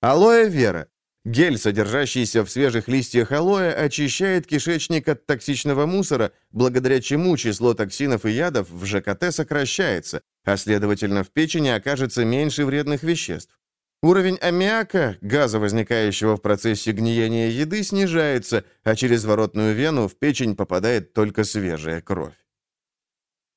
Алоэ вера Гель, содержащийся в свежих листьях алоэ, очищает кишечник от токсичного мусора, благодаря чему число токсинов и ядов в ЖКТ сокращается, а следовательно в печени окажется меньше вредных веществ. Уровень аммиака, газа, возникающего в процессе гниения еды, снижается, а через воротную вену в печень попадает только свежая кровь.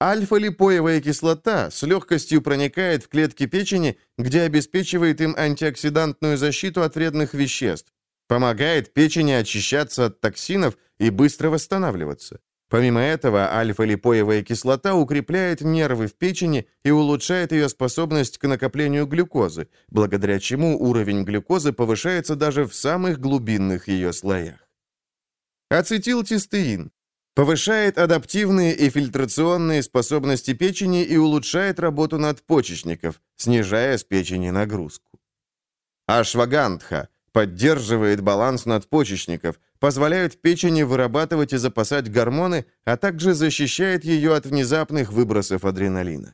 Альфа-липоевая кислота с легкостью проникает в клетки печени, где обеспечивает им антиоксидантную защиту от вредных веществ, помогает печени очищаться от токсинов и быстро восстанавливаться. Помимо этого, альфа-липоевая кислота укрепляет нервы в печени и улучшает ее способность к накоплению глюкозы, благодаря чему уровень глюкозы повышается даже в самых глубинных ее слоях. Ацетилтистеин Повышает адаптивные и фильтрационные способности печени и улучшает работу надпочечников, снижая с печени нагрузку. Ашвагандха поддерживает баланс надпочечников, позволяет печени вырабатывать и запасать гормоны, а также защищает ее от внезапных выбросов адреналина.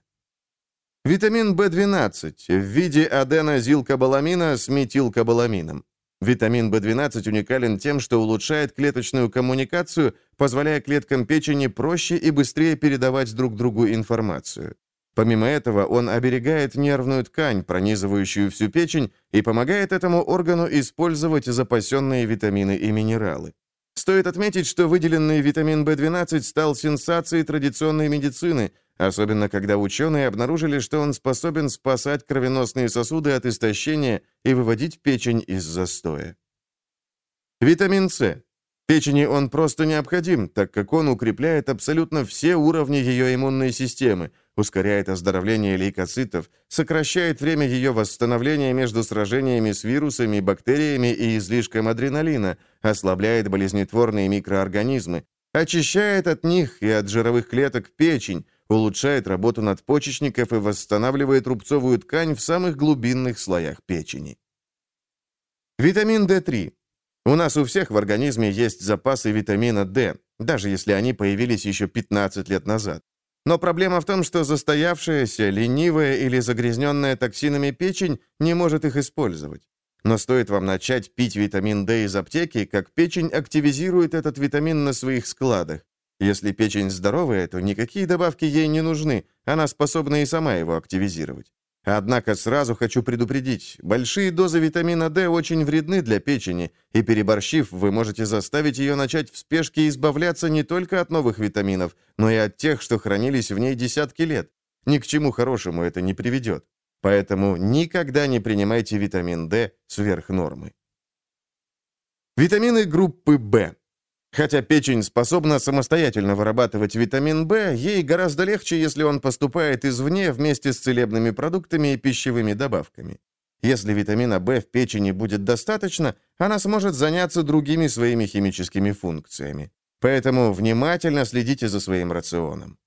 Витамин В12 в виде аденозилкобаламина с метилкобаламином. Витамин В12 уникален тем, что улучшает клеточную коммуникацию, позволяя клеткам печени проще и быстрее передавать друг другу информацию. Помимо этого, он оберегает нервную ткань, пронизывающую всю печень, и помогает этому органу использовать запасенные витамины и минералы. Стоит отметить, что выделенный витамин В12 стал сенсацией традиционной медицины, особенно когда ученые обнаружили, что он способен спасать кровеносные сосуды от истощения и выводить печень из застоя. Витамин С. Печени он просто необходим, так как он укрепляет абсолютно все уровни ее иммунной системы, ускоряет оздоровление лейкоцитов, сокращает время ее восстановления между сражениями с вирусами, бактериями и излишком адреналина, ослабляет болезнетворные микроорганизмы, очищает от них и от жировых клеток печень, улучшает работу надпочечников и восстанавливает рубцовую ткань в самых глубинных слоях печени. Витамин D3. У нас у всех в организме есть запасы витамина D, даже если они появились еще 15 лет назад. Но проблема в том, что застоявшаяся, ленивая или загрязненная токсинами печень не может их использовать. Но стоит вам начать пить витамин D из аптеки, как печень активизирует этот витамин на своих складах. Если печень здоровая, то никакие добавки ей не нужны, она способна и сама его активизировать. Однако сразу хочу предупредить, большие дозы витамина D очень вредны для печени, и переборщив, вы можете заставить ее начать в спешке избавляться не только от новых витаминов, но и от тех, что хранились в ней десятки лет. Ни к чему хорошему это не приведет. Поэтому никогда не принимайте витамин D сверх нормы. Витамины группы В. Хотя печень способна самостоятельно вырабатывать витамин В, ей гораздо легче, если он поступает извне вместе с целебными продуктами и пищевыми добавками. Если витамина В в печени будет достаточно, она сможет заняться другими своими химическими функциями. Поэтому внимательно следите за своим рационом.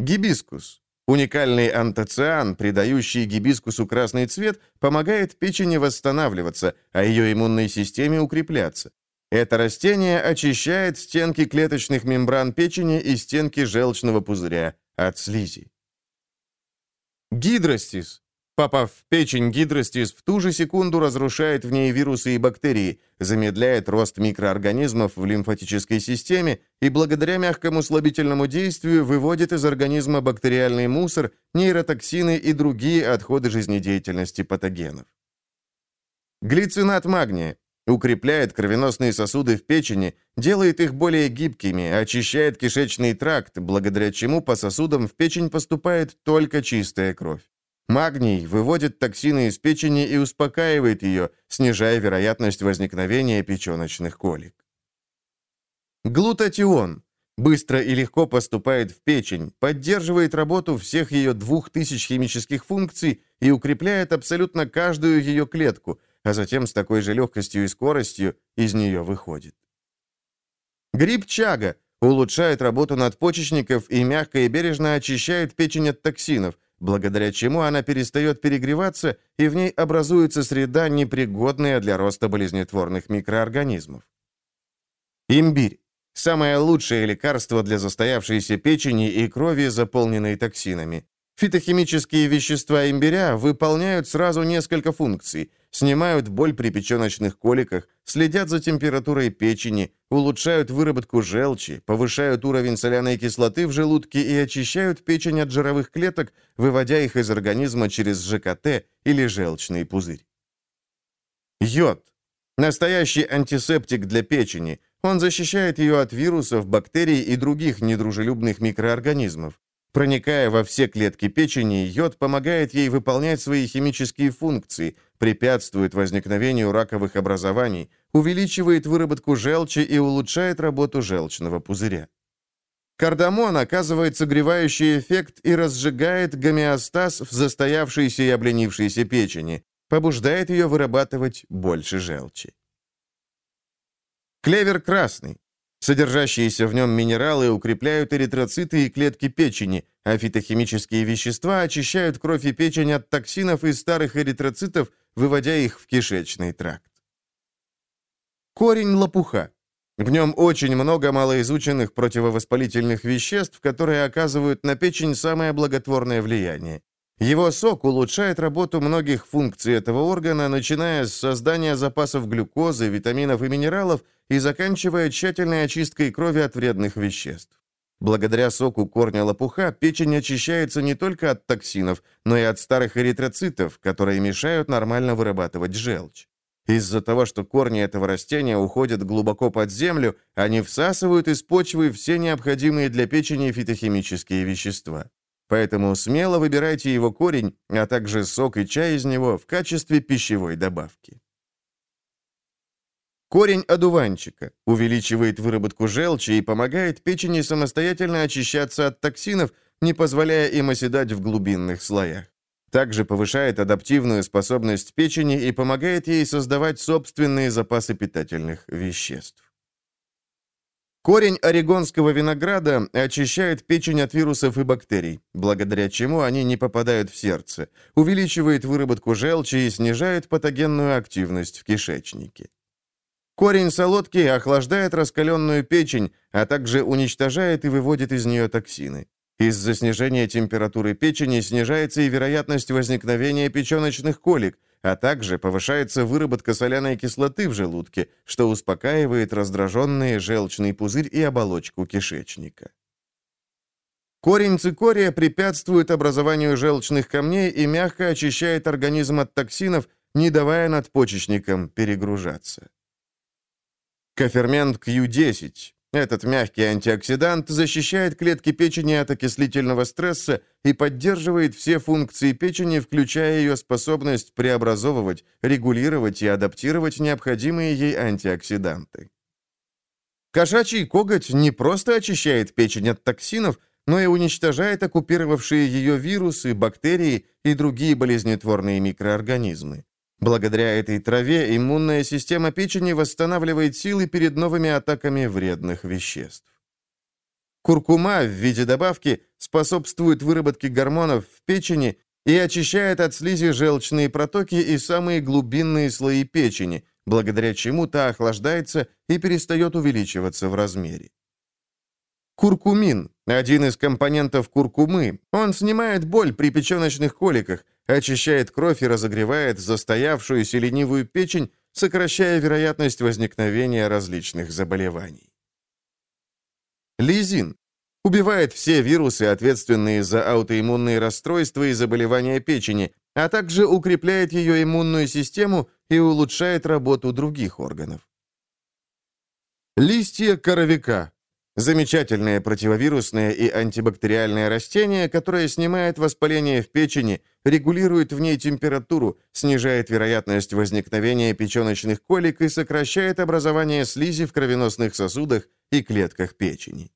Гибискус. Уникальный антоциан, придающий гибискусу красный цвет, помогает печени восстанавливаться, а ее иммунной системе укрепляться. Это растение очищает стенки клеточных мембран печени и стенки желчного пузыря от слизи. Гидростис. Попав в печень, гидростис в ту же секунду разрушает в ней вирусы и бактерии, замедляет рост микроорганизмов в лимфатической системе и благодаря мягкому слабительному действию выводит из организма бактериальный мусор, нейротоксины и другие отходы жизнедеятельности патогенов. Глицинат магния укрепляет кровеносные сосуды в печени, делает их более гибкими, очищает кишечный тракт, благодаря чему по сосудам в печень поступает только чистая кровь. Магний выводит токсины из печени и успокаивает ее, снижая вероятность возникновения печеночных колик. Глутатион быстро и легко поступает в печень, поддерживает работу всех ее двух тысяч химических функций и укрепляет абсолютно каждую ее клетку, а затем с такой же легкостью и скоростью из нее выходит. Гриб чага улучшает работу надпочечников и мягко и бережно очищает печень от токсинов, благодаря чему она перестает перегреваться и в ней образуется среда, непригодная для роста болезнетворных микроорганизмов. Имбирь. Самое лучшее лекарство для застоявшейся печени и крови, заполненной токсинами. Фитохимические вещества имбиря выполняют сразу несколько функций. Снимают боль при печеночных коликах, следят за температурой печени, улучшают выработку желчи, повышают уровень соляной кислоты в желудке и очищают печень от жировых клеток, выводя их из организма через ЖКТ или желчный пузырь. Йод. Настоящий антисептик для печени. Он защищает ее от вирусов, бактерий и других недружелюбных микроорганизмов. Проникая во все клетки печени, йод помогает ей выполнять свои химические функции, препятствует возникновению раковых образований, увеличивает выработку желчи и улучшает работу желчного пузыря. Кардамон оказывает согревающий эффект и разжигает гомеостаз в застоявшейся и обленившейся печени, побуждает ее вырабатывать больше желчи. Клевер красный. Содержащиеся в нем минералы укрепляют эритроциты и клетки печени, а фитохимические вещества очищают кровь и печень от токсинов и старых эритроцитов, выводя их в кишечный тракт. Корень лопуха. В нем очень много малоизученных противовоспалительных веществ, которые оказывают на печень самое благотворное влияние. Его сок улучшает работу многих функций этого органа, начиная с создания запасов глюкозы, витаминов и минералов и заканчивая тщательной очисткой крови от вредных веществ. Благодаря соку корня лопуха печень очищается не только от токсинов, но и от старых эритроцитов, которые мешают нормально вырабатывать желчь. Из-за того, что корни этого растения уходят глубоко под землю, они всасывают из почвы все необходимые для печени фитохимические вещества. Поэтому смело выбирайте его корень, а также сок и чай из него в качестве пищевой добавки. Корень одуванчика увеличивает выработку желчи и помогает печени самостоятельно очищаться от токсинов, не позволяя им оседать в глубинных слоях. Также повышает адаптивную способность печени и помогает ей создавать собственные запасы питательных веществ. Корень орегонского винограда очищает печень от вирусов и бактерий, благодаря чему они не попадают в сердце, увеличивает выработку желчи и снижает патогенную активность в кишечнике. Корень солодки охлаждает раскаленную печень, а также уничтожает и выводит из нее токсины. Из-за снижения температуры печени снижается и вероятность возникновения печеночных колик, а также повышается выработка соляной кислоты в желудке, что успокаивает раздраженный желчный пузырь и оболочку кишечника. Корень цикория препятствует образованию желчных камней и мягко очищает организм от токсинов, не давая надпочечникам перегружаться. Кофермент Q10. Этот мягкий антиоксидант защищает клетки печени от окислительного стресса и поддерживает все функции печени, включая ее способность преобразовывать, регулировать и адаптировать необходимые ей антиоксиданты. Кошачий коготь не просто очищает печень от токсинов, но и уничтожает оккупировавшие ее вирусы, бактерии и другие болезнетворные микроорганизмы. Благодаря этой траве иммунная система печени восстанавливает силы перед новыми атаками вредных веществ. Куркума в виде добавки способствует выработке гормонов в печени и очищает от слизи желчные протоки и самые глубинные слои печени, благодаря чему та охлаждается и перестает увеличиваться в размере. Куркумин – один из компонентов куркумы. Он снимает боль при печеночных коликах, очищает кровь и разогревает застоявшуюся ленивую печень, сокращая вероятность возникновения различных заболеваний. Лизин убивает все вирусы, ответственные за аутоиммунные расстройства и заболевания печени, а также укрепляет ее иммунную систему и улучшает работу других органов. Листья коровика Замечательное противовирусное и антибактериальное растение, которое снимает воспаление в печени, регулирует в ней температуру, снижает вероятность возникновения печеночных колик и сокращает образование слизи в кровеносных сосудах и клетках печени.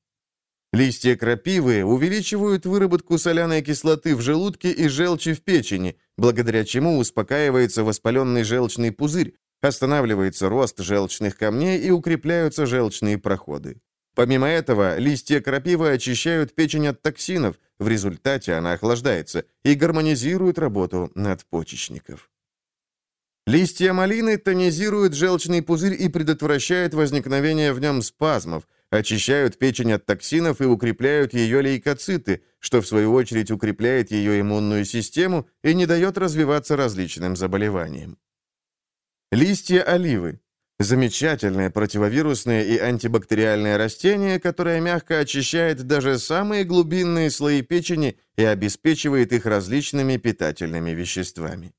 Листья крапивы увеличивают выработку соляной кислоты в желудке и желчи в печени, благодаря чему успокаивается воспаленный желчный пузырь, останавливается рост желчных камней и укрепляются желчные проходы. Помимо этого, листья крапивы очищают печень от токсинов, в результате она охлаждается и гармонизирует работу надпочечников. Листья малины тонизируют желчный пузырь и предотвращают возникновение в нем спазмов, очищают печень от токсинов и укрепляют ее лейкоциты, что в свою очередь укрепляет ее иммунную систему и не дает развиваться различным заболеваниям. Листья оливы Замечательное противовирусное и антибактериальное растение, которое мягко очищает даже самые глубинные слои печени и обеспечивает их различными питательными веществами.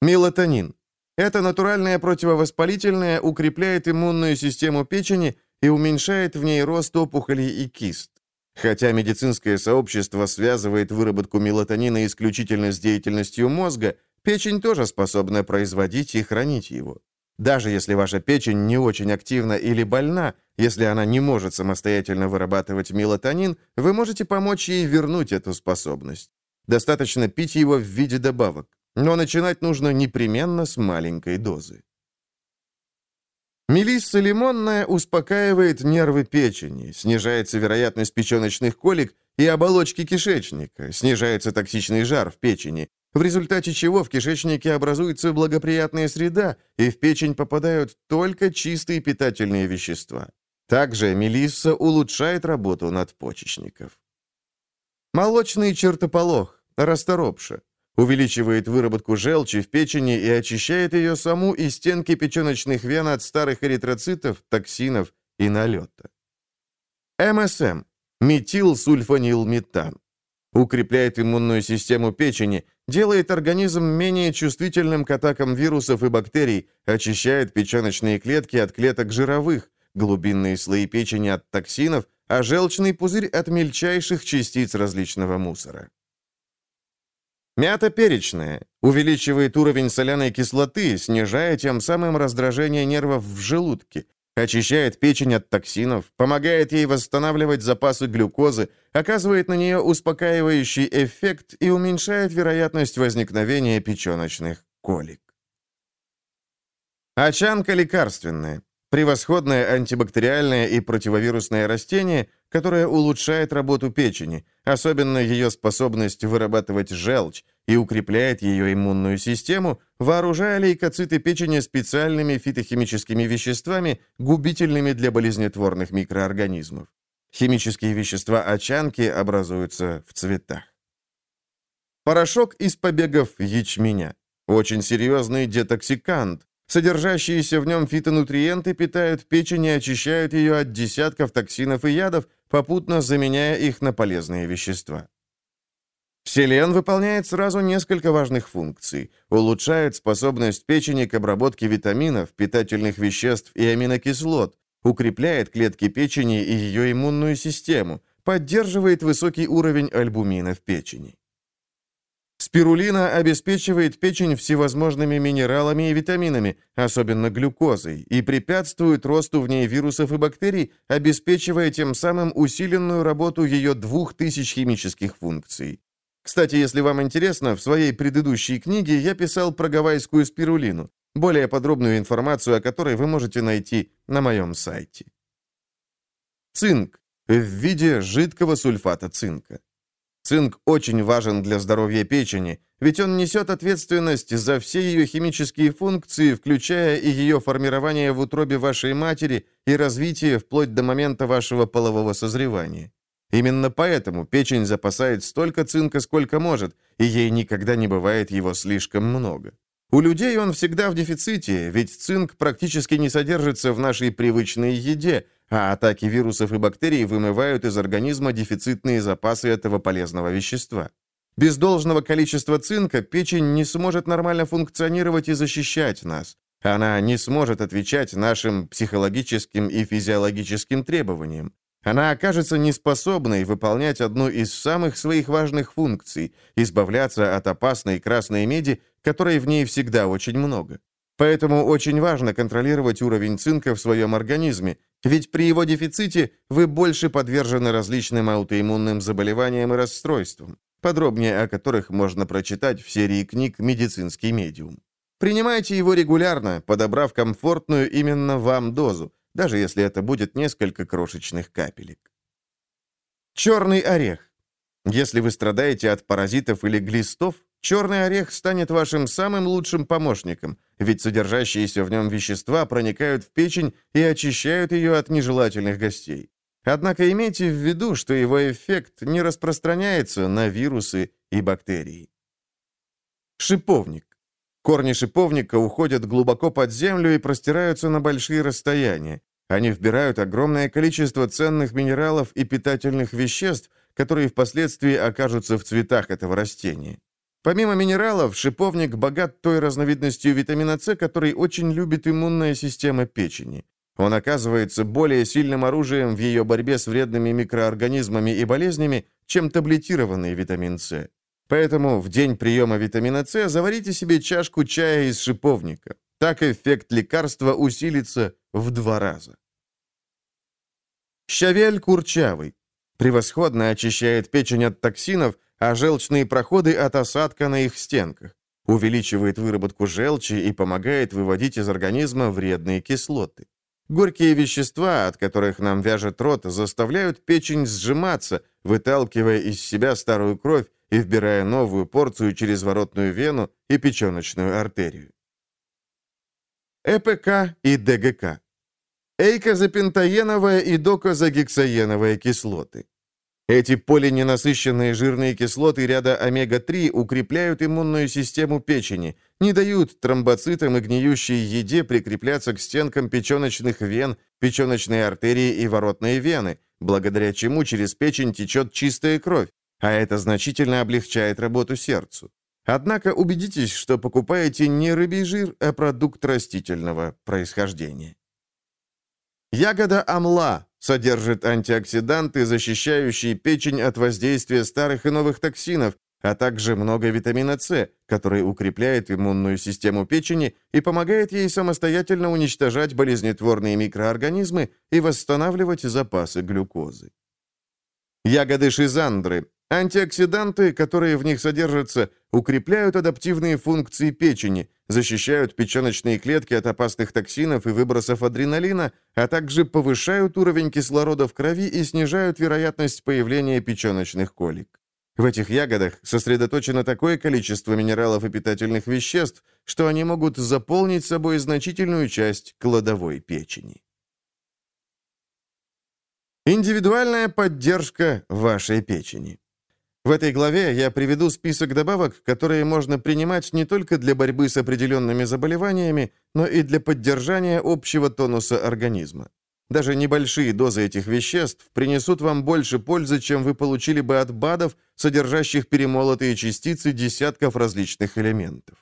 Мелатонин. Это натуральное противовоспалительное укрепляет иммунную систему печени и уменьшает в ней рост опухолей и кист. Хотя медицинское сообщество связывает выработку мелатонина исключительно с деятельностью мозга, печень тоже способна производить и хранить его. Даже если ваша печень не очень активна или больна, если она не может самостоятельно вырабатывать мелатонин, вы можете помочь ей вернуть эту способность. Достаточно пить его в виде добавок, но начинать нужно непременно с маленькой дозы. Мелисса лимонная успокаивает нервы печени, снижается вероятность печеночных колик и оболочки кишечника, снижается токсичный жар в печени, в результате чего в кишечнике образуется благоприятная среда, и в печень попадают только чистые питательные вещества. Также мелисса улучшает работу надпочечников. Молочный чертополох, расторопша, увеличивает выработку желчи в печени и очищает ее саму и стенки печеночных вен от старых эритроцитов, токсинов и налета. МСМ – метилсульфанилметан. Укрепляет иммунную систему печени, делает организм менее чувствительным к атакам вирусов и бактерий, очищает печеночные клетки от клеток жировых, глубинные слои печени от токсинов, а желчный пузырь от мельчайших частиц различного мусора. Мята перечная увеличивает уровень соляной кислоты, снижая тем самым раздражение нервов в желудке, очищает печень от токсинов, помогает ей восстанавливать запасы глюкозы, оказывает на нее успокаивающий эффект и уменьшает вероятность возникновения печеночных колик. Очанка лекарственная. Превосходное антибактериальное и противовирусное растение, которое улучшает работу печени, особенно ее способность вырабатывать желчь, и укрепляет ее иммунную систему, вооружая лейкоциты печени специальными фитохимическими веществами, губительными для болезнетворных микроорганизмов. Химические вещества очанки образуются в цветах. Порошок из побегов ячменя. Очень серьезный детоксикант, Содержащиеся в нем фитонутриенты питают печень и очищают ее от десятков токсинов и ядов, попутно заменяя их на полезные вещества. Селен выполняет сразу несколько важных функций. Улучшает способность печени к обработке витаминов, питательных веществ и аминокислот, укрепляет клетки печени и ее иммунную систему, поддерживает высокий уровень альбумина в печени. Спирулина обеспечивает печень всевозможными минералами и витаминами, особенно глюкозой, и препятствует росту в ней вирусов и бактерий, обеспечивая тем самым усиленную работу ее двух тысяч химических функций. Кстати, если вам интересно, в своей предыдущей книге я писал про гавайскую спирулину. Более подробную информацию о которой вы можете найти на моем сайте. Цинк в виде жидкого сульфата цинка. Цинк очень важен для здоровья печени, ведь он несет ответственность за все ее химические функции, включая и ее формирование в утробе вашей матери и развитие вплоть до момента вашего полового созревания. Именно поэтому печень запасает столько цинка, сколько может, и ей никогда не бывает его слишком много. У людей он всегда в дефиците, ведь цинк практически не содержится в нашей привычной еде, а атаки вирусов и бактерий вымывают из организма дефицитные запасы этого полезного вещества. Без должного количества цинка печень не сможет нормально функционировать и защищать нас. Она не сможет отвечать нашим психологическим и физиологическим требованиям. Она окажется неспособной выполнять одну из самых своих важных функций – избавляться от опасной красной меди, которой в ней всегда очень много. Поэтому очень важно контролировать уровень цинка в своем организме, ведь при его дефиците вы больше подвержены различным аутоиммунным заболеваниям и расстройствам, подробнее о которых можно прочитать в серии книг «Медицинский медиум». Принимайте его регулярно, подобрав комфортную именно вам дозу, даже если это будет несколько крошечных капелек. Черный орех. Если вы страдаете от паразитов или глистов, черный орех станет вашим самым лучшим помощником, ведь содержащиеся в нем вещества проникают в печень и очищают ее от нежелательных гостей. Однако имейте в виду, что его эффект не распространяется на вирусы и бактерии. Шиповник. Корни шиповника уходят глубоко под землю и простираются на большие расстояния. Они вбирают огромное количество ценных минералов и питательных веществ, которые впоследствии окажутся в цветах этого растения. Помимо минералов, шиповник богат той разновидностью витамина С, который очень любит иммунная система печени. Он оказывается более сильным оружием в ее борьбе с вредными микроорганизмами и болезнями, чем таблетированный витамин С. Поэтому в день приема витамина С заварите себе чашку чая из шиповника. Так эффект лекарства усилится в два раза. Щавель курчавый. Превосходно очищает печень от токсинов, а желчные проходы от осадка на их стенках. Увеличивает выработку желчи и помогает выводить из организма вредные кислоты. Горькие вещества, от которых нам вяжет рот, заставляют печень сжиматься, выталкивая из себя старую кровь и вбирая новую порцию через воротную вену и печеночную артерию. ЭПК и ДГК. Эйкозапентаеновая и докозагексаеновая кислоты. Эти полиненасыщенные жирные кислоты ряда омега-3 укрепляют иммунную систему печени, не дают тромбоцитам и гниющей еде прикрепляться к стенкам печеночных вен, печеночной артерии и воротной вены, благодаря чему через печень течет чистая кровь, а это значительно облегчает работу сердцу. Однако убедитесь, что покупаете не рыбий жир, а продукт растительного происхождения. Ягода амла содержит антиоксиданты, защищающие печень от воздействия старых и новых токсинов, а также много витамина С, который укрепляет иммунную систему печени и помогает ей самостоятельно уничтожать болезнетворные микроорганизмы и восстанавливать запасы глюкозы. Ягоды шизандры Антиоксиданты, которые в них содержатся, укрепляют адаптивные функции печени, защищают печеночные клетки от опасных токсинов и выбросов адреналина, а также повышают уровень кислорода в крови и снижают вероятность появления печеночных колик. В этих ягодах сосредоточено такое количество минералов и питательных веществ, что они могут заполнить собой значительную часть кладовой печени. Индивидуальная поддержка вашей печени. В этой главе я приведу список добавок, которые можно принимать не только для борьбы с определенными заболеваниями, но и для поддержания общего тонуса организма. Даже небольшие дозы этих веществ принесут вам больше пользы, чем вы получили бы от БАДов, содержащих перемолотые частицы десятков различных элементов.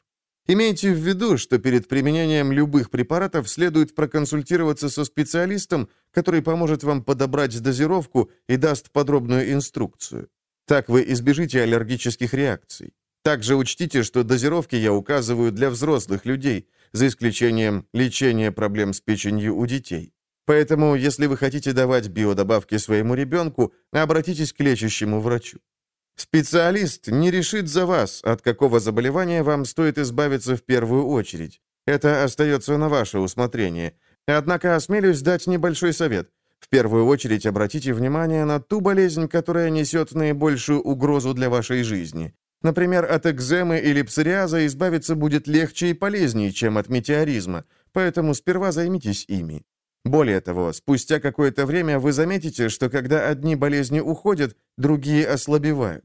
Имейте в виду, что перед применением любых препаратов следует проконсультироваться со специалистом, который поможет вам подобрать дозировку и даст подробную инструкцию. Так вы избежите аллергических реакций. Также учтите, что дозировки я указываю для взрослых людей, за исключением лечения проблем с печенью у детей. Поэтому, если вы хотите давать биодобавки своему ребенку, обратитесь к лечащему врачу. Специалист не решит за вас, от какого заболевания вам стоит избавиться в первую очередь. Это остается на ваше усмотрение. Однако осмелюсь дать небольшой совет. В первую очередь обратите внимание на ту болезнь, которая несет наибольшую угрозу для вашей жизни. Например, от экземы или псориаза избавиться будет легче и полезнее, чем от метеоризма, поэтому сперва займитесь ими. Более того, спустя какое-то время вы заметите, что когда одни болезни уходят, другие ослабевают.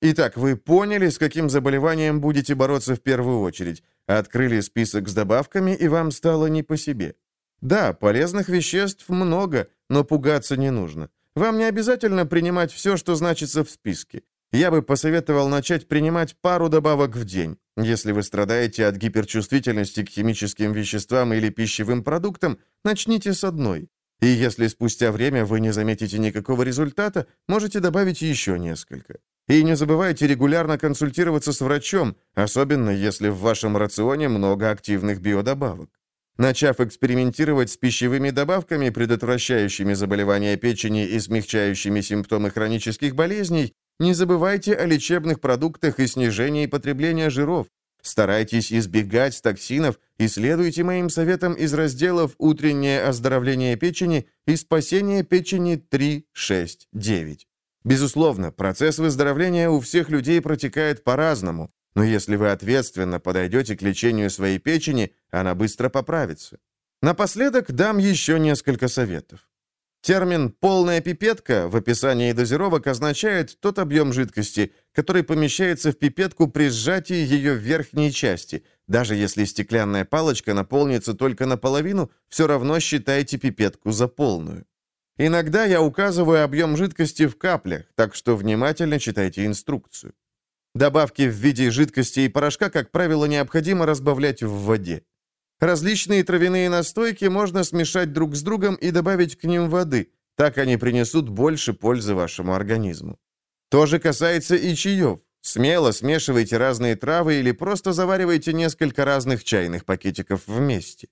Итак, вы поняли, с каким заболеванием будете бороться в первую очередь, открыли список с добавками, и вам стало не по себе. Да, полезных веществ много, но пугаться не нужно. Вам не обязательно принимать все, что значится в списке. Я бы посоветовал начать принимать пару добавок в день. Если вы страдаете от гиперчувствительности к химическим веществам или пищевым продуктам, начните с одной. И если спустя время вы не заметите никакого результата, можете добавить еще несколько. И не забывайте регулярно консультироваться с врачом, особенно если в вашем рационе много активных биодобавок. Начав экспериментировать с пищевыми добавками, предотвращающими заболевания печени и смягчающими симптомы хронических болезней, не забывайте о лечебных продуктах и снижении потребления жиров. Старайтесь избегать токсинов и следуйте моим советам из разделов «Утреннее оздоровление печени» и «Спасение печени 3, 6, 9». Безусловно, процесс выздоровления у всех людей протекает по-разному, но если вы ответственно подойдете к лечению своей печени, она быстро поправится. Напоследок дам еще несколько советов. Термин «полная пипетка» в описании дозировок означает тот объем жидкости, который помещается в пипетку при сжатии ее верхней части. Даже если стеклянная палочка наполнится только наполовину, все равно считайте пипетку за полную. Иногда я указываю объем жидкости в каплях, так что внимательно читайте инструкцию. Добавки в виде жидкости и порошка, как правило, необходимо разбавлять в воде. Различные травяные настойки можно смешать друг с другом и добавить к ним воды. Так они принесут больше пользы вашему организму. То же касается и чаев. Смело смешивайте разные травы или просто заваривайте несколько разных чайных пакетиков вместе.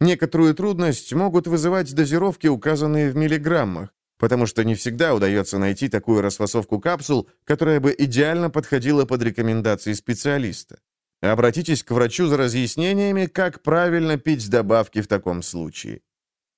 Некоторую трудность могут вызывать дозировки, указанные в миллиграммах, потому что не всегда удается найти такую расфасовку капсул, которая бы идеально подходила под рекомендации специалиста. Обратитесь к врачу за разъяснениями, как правильно пить добавки в таком случае.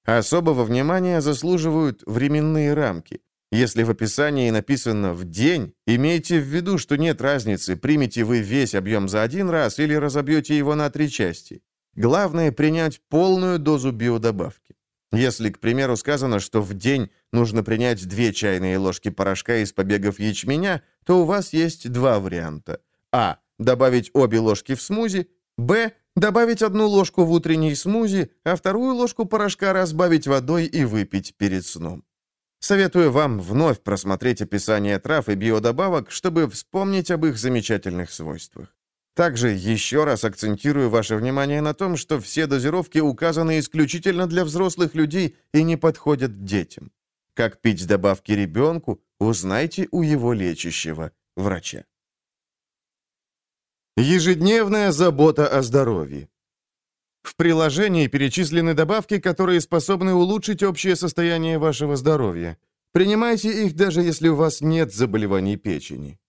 Особого внимания заслуживают временные рамки. Если в описании написано «в день», имейте в виду, что нет разницы, примете вы весь объем за один раз или разобьете его на три части. Главное – принять полную дозу биодобавки. Если, к примеру, сказано, что в день нужно принять 2 чайные ложки порошка из побегов ячменя, то у вас есть два варианта. А добавить обе ложки в смузи, б. добавить одну ложку в утренний смузи, а вторую ложку порошка разбавить водой и выпить перед сном. Советую вам вновь просмотреть описание трав и биодобавок, чтобы вспомнить об их замечательных свойствах. Также еще раз акцентирую ваше внимание на том, что все дозировки указаны исключительно для взрослых людей и не подходят детям. Как пить добавки ребенку, узнайте у его лечащего врача. Ежедневная забота о здоровье. В приложении перечислены добавки, которые способны улучшить общее состояние вашего здоровья. Принимайте их, даже если у вас нет заболеваний печени.